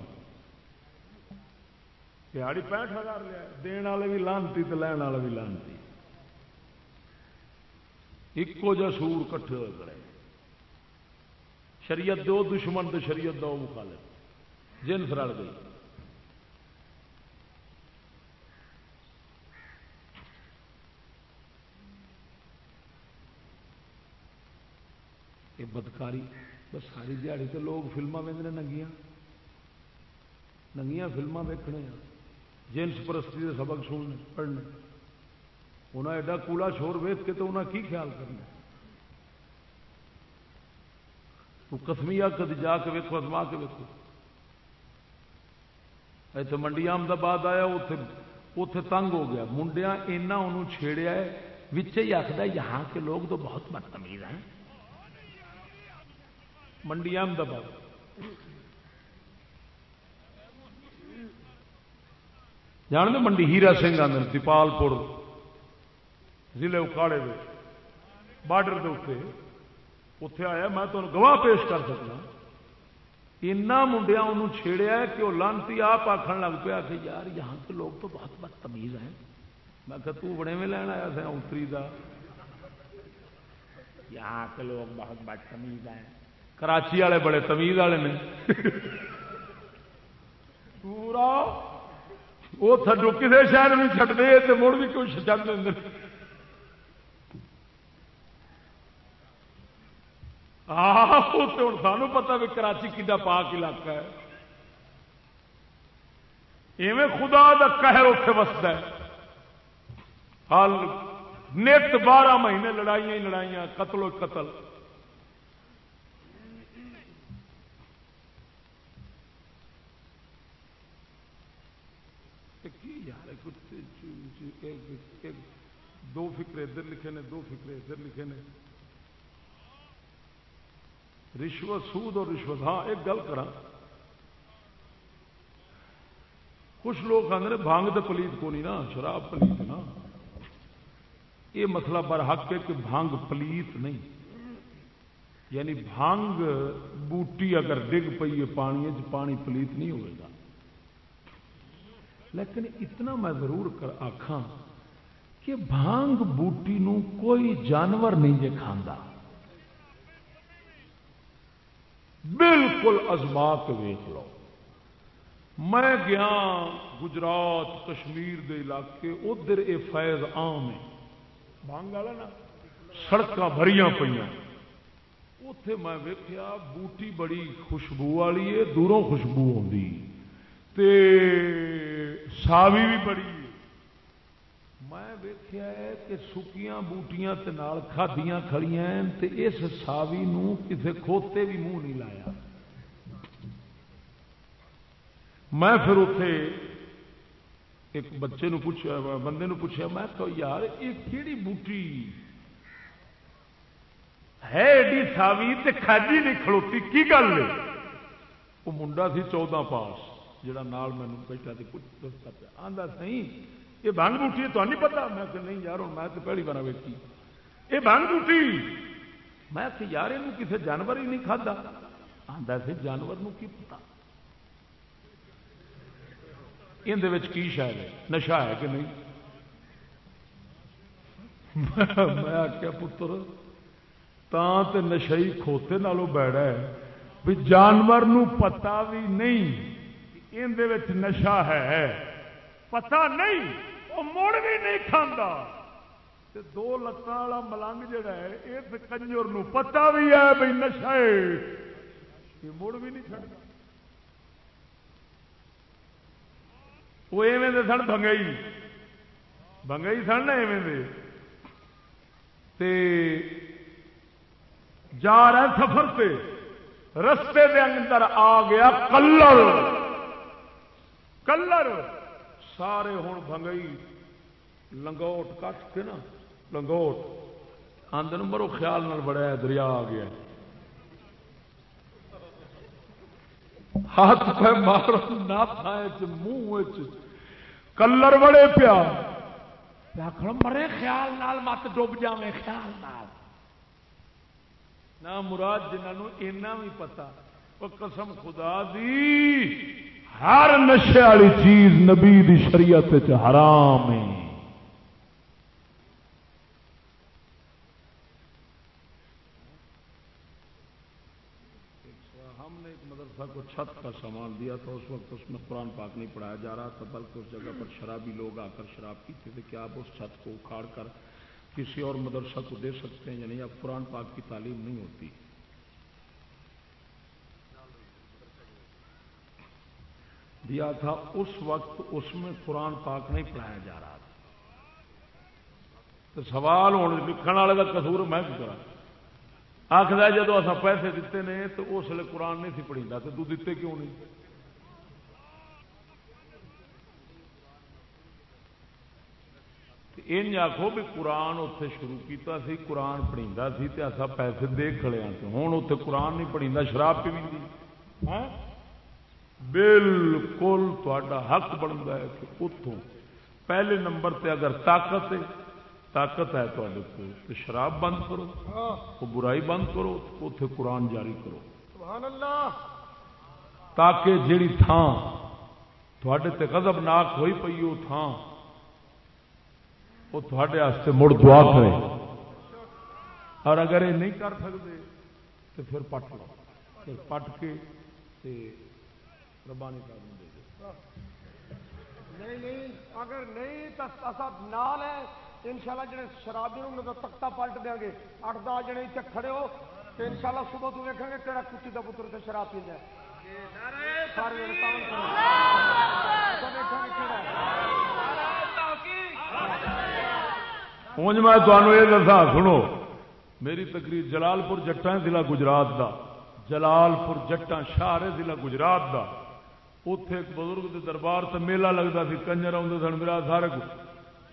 دیہڑی پینٹ ہزار لیا دن والے بھی لانتی تو لین والے بھی لانتی ایکو جا سور کٹھے ہوئے کرے شریعت دو دشمن تو شریعت دو مخالف۔ جن فرڑ گئی۔ یہ بدکاری، بس ساری دیہڑی تو لوگ فلما وہدے ننگیاں۔ ننگیاں فلما دیکھنے جنس پرستی کے سبق سننے، پڑھنے۔ انہیں ایڈا کولا شور ویچ کے تو انہیں کی خیال کرنا تو کسمیا کدی جا کے ویکو ازما کے ویکو اتنے منڈی احمدآباد آیا اتے تنگ ہو گیا۔ منڈیا اینا انہوں چھیڑیا ہے، وچے ہی آخر یہاں کے لوگ تو بہت بدتمیز ہیں۔ منڈی احمدآباد۔ جان دو منڈی ہیرا سنگھ آدھے تپال پور ضلع اکاڑے بارڈر کے اتنے اتے آیا میں تمہیں گواہ پیش کر سکتا اینا منڈیا انہوں چھیڑیا کہ وہ لانتی آپ آخر لگ پیا کہ یار یہاں کے لوگ تو بہت بدتمیز ہیں میں کہ تو بڑے میں لینا آیا تھا اتری کا یہاں کے لوگ بہت بدتمیز ہیں کراچی والے بڑے تمیز والے نے پورا وہ تھڈو کسی شہر میں چڑھتے تو مڑ بھی کچھ چڑھ دیں ہوں سانو پتا بھی کراچی کھا پاک علاقہ ہے۔ ایویں خدا کا قہر اتے وستا ہے۔ حال نت بارہ مہینے لڑائیاں ہی لڑائیاں، قتل و قتل۔ دو فکر ادھر لکھے نے، دو فکر ادھر لکھے نے۔ رشوت سود اور رشوت ہاں ایک گل کرا کچھ لوگ آدھے بانگ تو پلیت کو نہیں نا، شراب پلیت نا۔ یہ مسئلہ برحق ہے کہ بھانگ پلیت نہیں۔ یعنی بھانگ بوٹی اگر ڈگ پی ہے پانی پانی پلیت نہیں ہوئے گا۔ لیکن اتنا میں ضرور کر آخا کہ بھانگ بوٹی نو کوئی جانور نہیں جے کھانا بالکل ازما کے ویخ لو۔ میں گیا گجرات، کشمیر دے علاقے، ادھر یہ فیض عام ہے۔ بانگ والا نا سڑک بھری پہ اتے میں ویکیا بوٹی بڑی خوشبو والی ہے، دوروں خوشبو آتی ساوی بھی بڑی۔ میں ویخیا کہ سکیاں بوٹیاں تے نال کھادیاں کھڑیاں تے اس ساوی کسی کھوتے بھی منہ نہیں لایا۔ میں پھر اتے ایک بچے نو پوچھا بندے نو پوچھا میں تو یار، یہ کہڑی بوٹی ہے ایڈی ساوی تے کھاجی نہیں کھڑوتی کی گل وہ منڈا سی چودہ پاس، جڑا نال مینو بیٹھا تھی کچھ دستا پیا۔ آدھا سی یہ بنگ بوٹی ہے تو نہیں پتا میں کہ نہیں یار ہوں میں تو پہلی بار ویٹی یہ بنگ بوٹی میں کہ یار یہ کسی جانور ہی نہیں کھدا آدھا سی جانور کی پتا اندر کی شاید ہے؟ نشا ہے کہ نہیں؟ میں آخیا پتر تے نشئی کھوتے نالوں بیڑا ہے۔ بھی جانور نو پتا بھی نہیں۔ اندر نشا ہے۔ پتا نہیں۔ وہ مڑ بھی نہیں کھانا دو لتان والا ملنگ جڑا ہے اس کنجر پتا بھی ہے بھائی نشا ہے مڑ بھی نہیں چڑھتا وہ ایویں دے سن بنگئی بنگئی سن نا ایویں دے تے جا رہے سفر سے رستے دے اندر آ گیا کلر کلر سارے ہوں بنگئی لنگوٹ کٹ کے نا لنگوٹ آدھے مرو خیال نال بڑا دریا آ گیا ہاتھ پہ مار نہ منہ کلر بڑے پیا آخر مرے خیال نال مت ڈب جا خیال نال نہ مراد جنہوں اینا بھی پتا وہ قسم خدا دی ہر نشے والی چیز نبی دی شریعت حرام ہے۔ کو چھت کا سامان دیا تھا، اس وقت اس میں قرآن پاک نہیں پڑھایا جا رہا تھا، بلکہ اس جگہ پر شرابی لوگ آ کر شراب پیتے تھے۔ کہ آپ اس چھت کو اکھاڑ کر کسی اور مدرسہ کو دے سکتے ہیں یعنی اب قرآن پاک کی تعلیم نہیں ہوتی۔ دیا تھا، اس وقت اس میں قرآن پاک نہیں پڑھایا جا رہا تھا۔ تو سوال ہونے، لکھن والے کا قصور میں کرا آخر جب اصا پیسے دیتے ہیں تو اس لیے قرآن نہیں سی پڑھی تو تو دیتے کیوں نہیں؟ ان آخو بھی قرآن اتے شروع کیتا سی، قرآن پڑھا سی، تے اصا پیسے دے کھڑے ہوں اتنے قرآن نہیں پڑھا شراب پی بالکل تا حق بنتا ہے کہ اتوں پہلے نمبر تے اگر طاقت ہے طاقت ہے تے کو تو شراب بند کرو وہ برائی بند کرو اتے قرآن جاری کرو۔ سبحان اللہ۔ تاکہ جیڑی تھان تھوڑے تے غضب ناک ہوئی پی وہ تھان وہ تھوڑے مڑ دعا کرے۔ اور اگر یہ نہیں کر سکتے تو پھر پٹ لو۔ پھر پٹ کے ربانی کر دیں نہیں نہیں اگر نہیں تو نال ہے ان شاء اللہ جڑے شرابی ہوں تو تختہ پلٹ دیں گے۔ اٹھ دس جنے اتنے کھڑے ہو تو ان شاء اللہ صبح تو دیکھیں گے کہڑا کچی کا پتر سے شراب پی جائے سارے اونج میں تمہیں یہ دسا سنو۔ میری تقریر جلال پور جٹان ضلع گجرات دا۔ جلال پور جٹان شہر ضلع گجرات دا۔ اتے ایک بزرگ کے دربار سے میلہ لگتا سی، کنجر آتے سن میرا سارے کو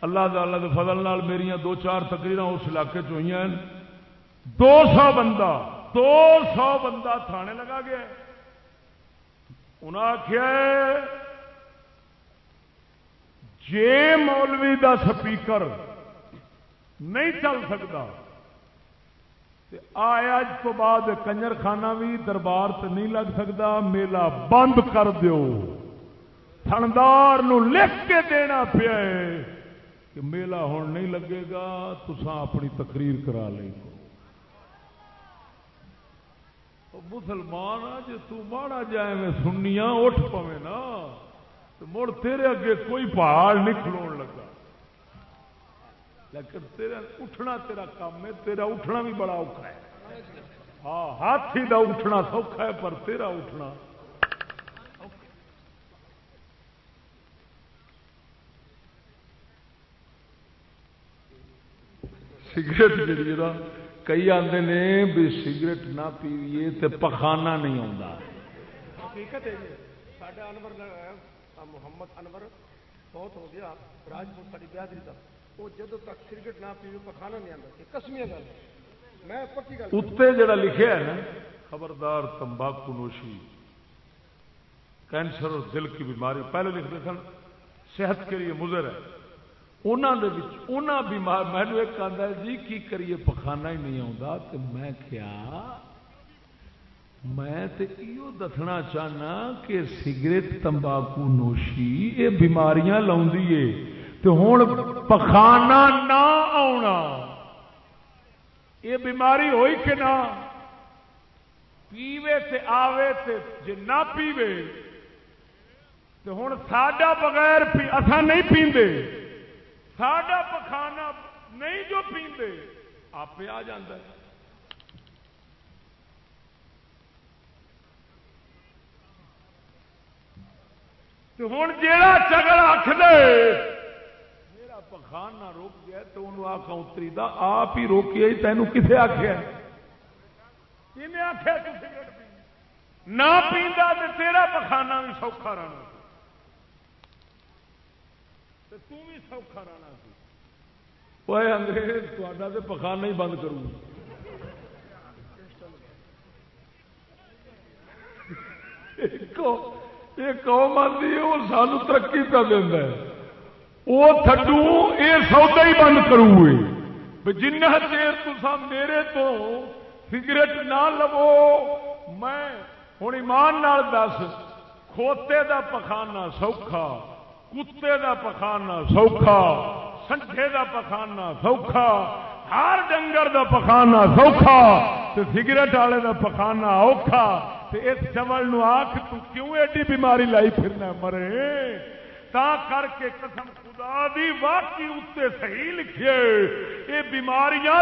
اللہ تعالی کے فضل نال میری دو چار تقریر اس علاقے چ ہوئی ہیں۔ دو سو بندہ، دو سو بندہ تھانے لگا گیا انہیں آخیا جے مولوی دا سپیکر نہیں چل سکتا آیا تو بعد کنجر خانہ بھی دربار سے نہیں لگ سکتا، میلہ بند کر دیو۔ تھندار لکھ کے دینا پیا کہ میلہ ہوں نہیں لگے گا تسا اپنی تقریر کرا لیں گے۔ مسلمان آ جی تاڑا جائے میں سنیا اٹھ پوے نا تو مڑ تیرے اگے کوئی پہاڑ نہیں کھلو لگا۔ لیکن تیرا اٹھنا تیرا کام ہے، تیرا اٹھنا بھی بڑا اوکھا ہے۔ ہاں ہاتھی دا اٹھنا سوکھا ہے، پر تیرا اٹھنا سگریٹ جی کئی آتے نے بھی سگریٹ نہ پیویے تو پخانا نہیں آتا حقیقت ہے جی، انور محمد انور بہت ہو گیا راجپور ساری بہادری کا وہ جدو تک سگریٹ نہ پیو پخانا نہیں آتا کسمیا گل میں پکی گل اتنے جڑا لکھا ہے نا، خبردار تمباکو نوشی۔ کینسر اور دل کی بیماری، پہلے لکھتے سن، صحت کے لیے مضر ہے۔ انہوں بیمار میں نے ایک آدھا جی کی کریے پخانا ہی نہیں آتا تو میں کیا، میں دسنا چاہنا کہ سگریٹ، تمباکو نوشی، یہ بیماریاں لاؤں تو ہوں پخانا نہ آنا یہ بیماری ہوئی کہ نہ؟ پیوے تے آوے تے جے نہ پیوے، تو ہوں ساڈا بغیر اصا نہیں پیندے۔ ساڈا پخانا نہیں جو پیندے آپ آ جاندہ ہے۔ ہوں جا چگل آخ دے پخان نہ روک گیا تو انہوں آخا اتری دا، آپ ہی روکی تینوں کسے آخیا آخیا نہ پیندا تو تیرا پخانا بھی سوکھا رہنا تھی سوکھا رہنا سی۔ وہ انگریز تا تو پخانا ہی بند کروں۔ ایک قوم آتی ہے، وہ سانو ترقی پہ دینا ہے۔ وہ تھڈو یہ سودا ہی بند کروں جنہ چیر تسا میرے تو سگریٹ نہ لو میں ہوں ایمان نال دس کھوتے دا پخانا سوکھا کتے دا پخانا سوکھا سنٹے دا پخانا سوکھا ہر ڈنگر دا پخانا سوکھا سگریٹ والے دا پخانا اوکھا اس چمل آخ کیوں ایڈی بیماری لائی پھرنا مرے تا کر کے قسم خدا دی واقعی اتنے صحیح لکھے یہ بیماریاں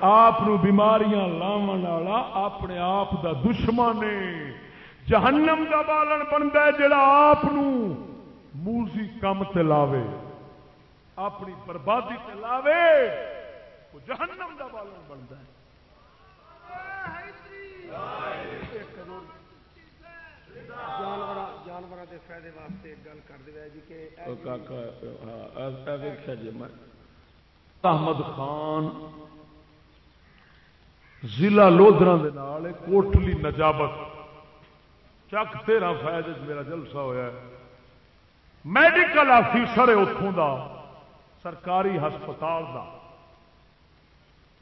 آپ بیماریاں لاون والا اپنے آپ دا دشمن ہے۔ جہنم کا بالن بنتا ہے جڑا آپ موسی کم لاوے، اپنی بربادی تے لاوے، وہ جہنم کا بالن بنتا ہے۔ جانور کے فائدے واسطے ایک گل کر دیا جی کہ احمد خان ضلع لودرا کوٹلی نجابت چک تیرہ فائد میرا جلسہ ہوا میڈیکل آفیسر ہے اتوں دا سرکاری ہسپتال دا۔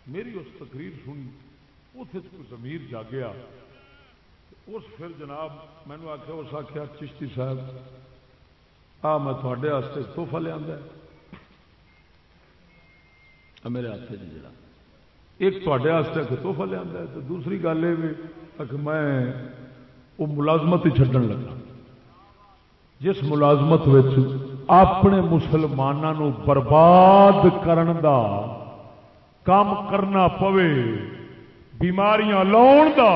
میری اس تقریر سنی اتنے زمیر جاگیا۔ اس پھر جناب مینو آخیا اس آخیا چشتی صاحب، آ میں تھوڑے توحفہ لیا میرے ہاتھ جی جڑا۔ ایک تے توحفہ لیا تو دوسری گل یہ کہ میں وہ ملازمت ہی چڈن لگا۔ جس ملازمت اپنے مسلمانوں برباد کرن دا، کام کرنا پوے، بیماریاں لاؤن دا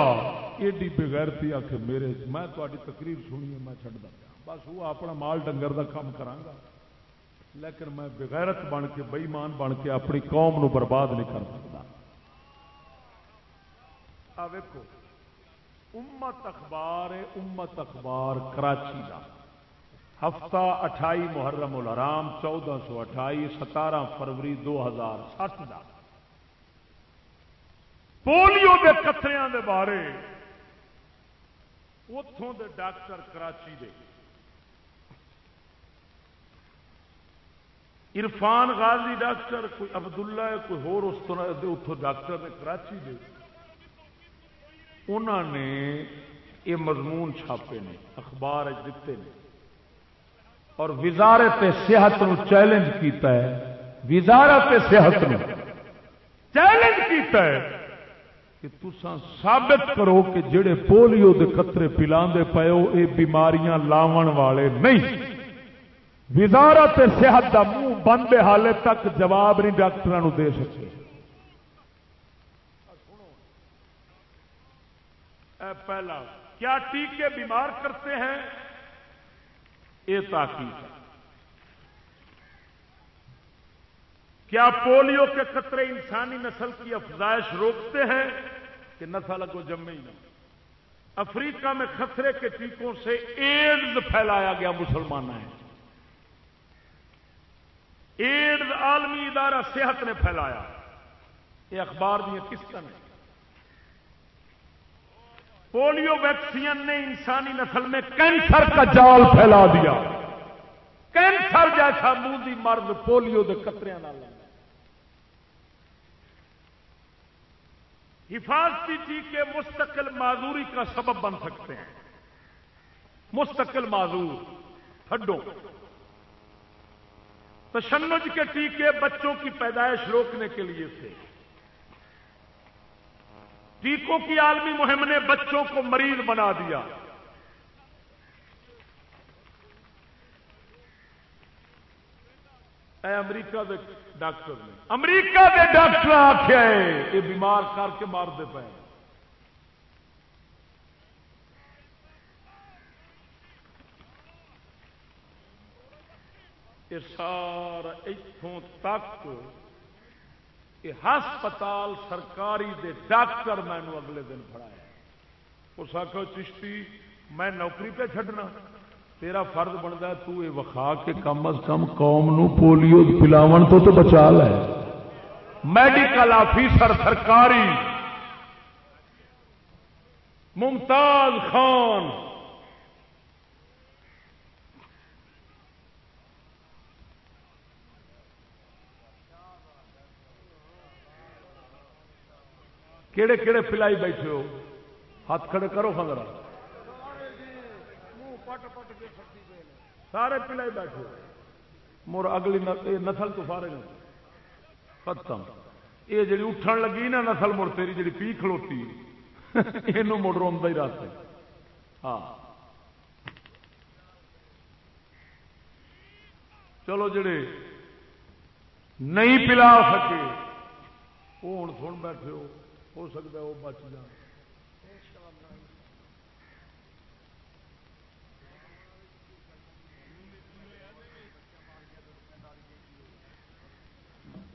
ایڈی بغیرتی آ کے میرے میں تاری تقریر سنی ہے، میں چڑھتا پیا۔ بس وہ اپنا مال ڈنگر کا کام کرا لیکن میں بغیرت بن کے بئیمان بن کے اپنی قوم نو برباد نہیں کر سکتا ویکو امت اخبار امت اخبار کراچی کا ہفتہ اٹھائی محرم الحرام، چودہ سو اٹھائی، ستارہ فروری دو ہزار سات کا پولیو کے قطرے دے بارے اتوں دے ڈاکٹر کراچی دے۔ عرفان غازی ڈاکٹر، کوئی عبداللہ ہے، کوئی ہور اس طرح اتوں ڈاکٹر نے کراچی دے۔ انہوں نے یہ مضمون چھاپے نے، اخبار دیتے نے۔ اور وزارت صحت نو چیلنج کیتا ہے۔ وزارت صحت نو چیلنج کیتا ہے۔ کہ تسا ثابت کرو کہ جڑے پولیو دے قطرے پلا پے ہو یہ بیماریاں لاون والے نہیں۔ وزارت صحت دا منہ بند حالے تک جواب نہیں ڈاکٹر دے سکے۔ پہلا، کیا ٹیکے بیمار کرتے ہیں؟ یہ تاکید۔ کیا پولیو کے قطرے انسانی نسل کی افزائش روکتے ہیں کہ نسل کو جمے ہی نہ افریقہ میں خطرے کے ٹیکوں سے ایڈز پھیلایا گیا مسلمان ہیں۔ ایڈز عالمی ادارہ صحت نے پھیلایا۔ یہ اخبار دیا کس کا نہیں؟ پولیو ویکسین نے انسانی نسل میں کینسر کا جال پھیلا دیا۔ کینسر جیسا موندی مرد پولیو کے قطرے حفاظتی ٹیکے مستقل معذوری کا سبب بن سکتے ہیں۔ مستقل معذور، ہڈوں۔ تشنج کے ٹیکے بچوں کی پیدائش روکنے کے لیے تھے ٹیکوں کی عالمی مہم نے بچوں کو مریض بنا دیا۔ اے امریکہ دے ڈاکٹر نے۔ امریکہ دے ڈاکٹر آخیا یہ بیمار کر کے مار دے پے۔ یہ سارا اتوں تک یہ ہسپتال سرکاری دے ڈاکٹر مینو اگلے دن پڑھایا۔ اس آخو چشتی، میں نوکری پہ چڈنا تیرا فرض بنتا ہے تو یہ وکھا کے کم از کم قوم نو پولیو پلاو تو تو بچا لے۔ میڈیکل آفیسر سرکاری۔ ممتاز خان۔ کہڑے کہڑے پلائی بیٹھے ہو؟ ہاتھ کھڑے کرو سارے پلے بیٹھے مر اگلی نسل تو سارے ختم۔ یہ جی اٹھن لگی نا نسل، مڑ تیری جی پی کھلوتی۔ یہ مڑ رو ہی راستے۔ ہاں۔ چلو جڑے نہیں پلا سکے، وہ ہوں سن بیٹھے ہو ہو سکتا ہے وہ بچ جان۔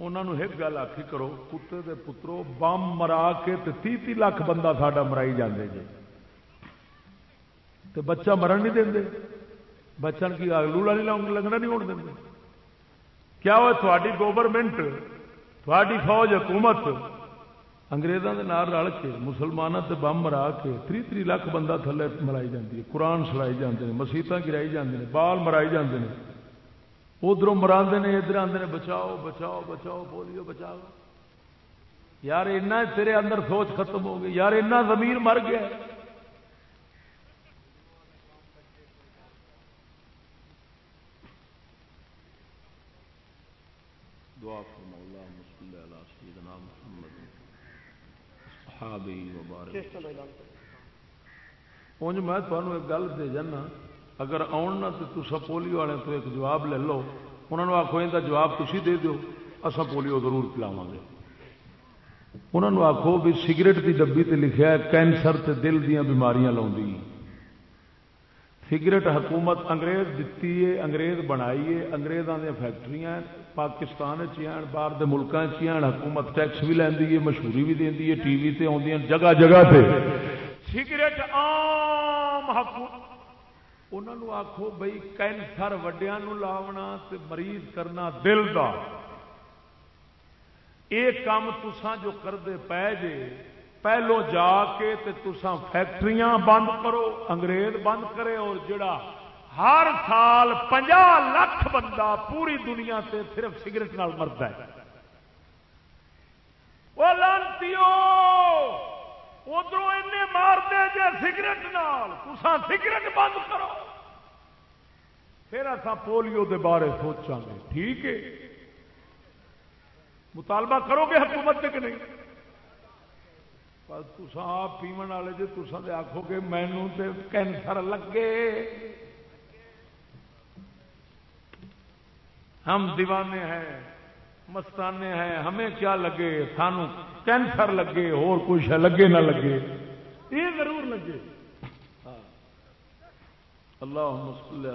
انہوں ایک گل آخی کرو کتے دے پترو بم مرا کے تی تی لاکھ بندہ ساڈا مرائی جاندے جی تو بچہ مرن نہیں دیں بچن کی لولا نہیں لگنا نہیں ہونے دیں کیا وہ تھوڑی گورنمنٹ تھوڑی فوج حکومت اگریزوں کے نال رل کے مسلمانوں سے بم مرا کے تری تری لاکھ بندہ تھلے مرائی جاتی ہے قرآن سڑائی جاتے ہیں مسیطا گرائی جاتے ہیں بال مرائی جاتے ہیں ادھر مرا ادھر آتے ہیں بچاؤ بچاؤ بچاؤ بولیو بچاؤ۔ یار اینا تیرے اندر سوچ ختم ہو گئی۔ یار اینا زمین مر گیا۔ دعا فرما اللهم صل على سيدنا محمد صحابي وبارك اونج میں تمہیں ایک گل دے جانا اگر آن نہ تو تسا پولیو والے تو ایک جواب لے لو۔ انہوں نے آخو یہ جواب تھی دے دو اصا پولیو ضرور پلاوا گے۔ انہوں نے آخو بھی سگریٹ کی ڈبی تے لکھا ہے، کینسر تے دل دیا بیماریاں لاؤں سگریٹ حکومت انگریز دیتی ہے، انگریز بنائی ہے۔ انگریزوں دیا فیکٹری پاکستان چیان باہر ملکوں چیان حکومت ٹیکس بھی لینی ہے، مشہوری بھی دینی ہے، ٹی وی تے آدی جگہ جگہ پہ سگریٹ آم انہوں آخو بھائی کینسر وڈیا لاونا تے مریض کرنا دل کا یہ کام تسان جو کرتے پے جے، پہلو جا کے تسان فیکٹریاں بند کرو، انگریز بند کرے اور جڑا ہر سال پنجا لاکھ بندہ پوری دنیا سے صرف سگریٹ نال مرد ہے۔ وہ لانتی ادھر مار دے جے جی سگریٹ نال سگریٹ بند کرو۔ پھر اصا پولیو دے بارے سوچا گے، ٹھیک ہے۔ مطالبہ کرو گے حکومت کہ نہیں؟ تسا آپ پیمن والے جی تسا آخو گے مینو کینسر لگے۔ ہم دیوانے ہیں، مستانے ہیں، ہمیں کیا لگے؟ سانو کینسر لگے اور کچھ لگے نہ لگے۔ یہ ضرور لگے۔ اللہ محمد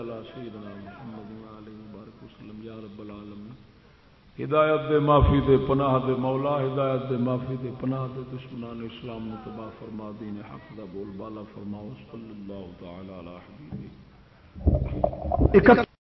وسلم یا رب العالمین۔ ہدایت دے معافی دے پناہ دے مولا ہدایت دے معافی دے پناہ دے دشمنان اسلام تباہ فرما دین حق دا بول بالا فرماؤ صلی اللہ تعالی علی حبیبی۔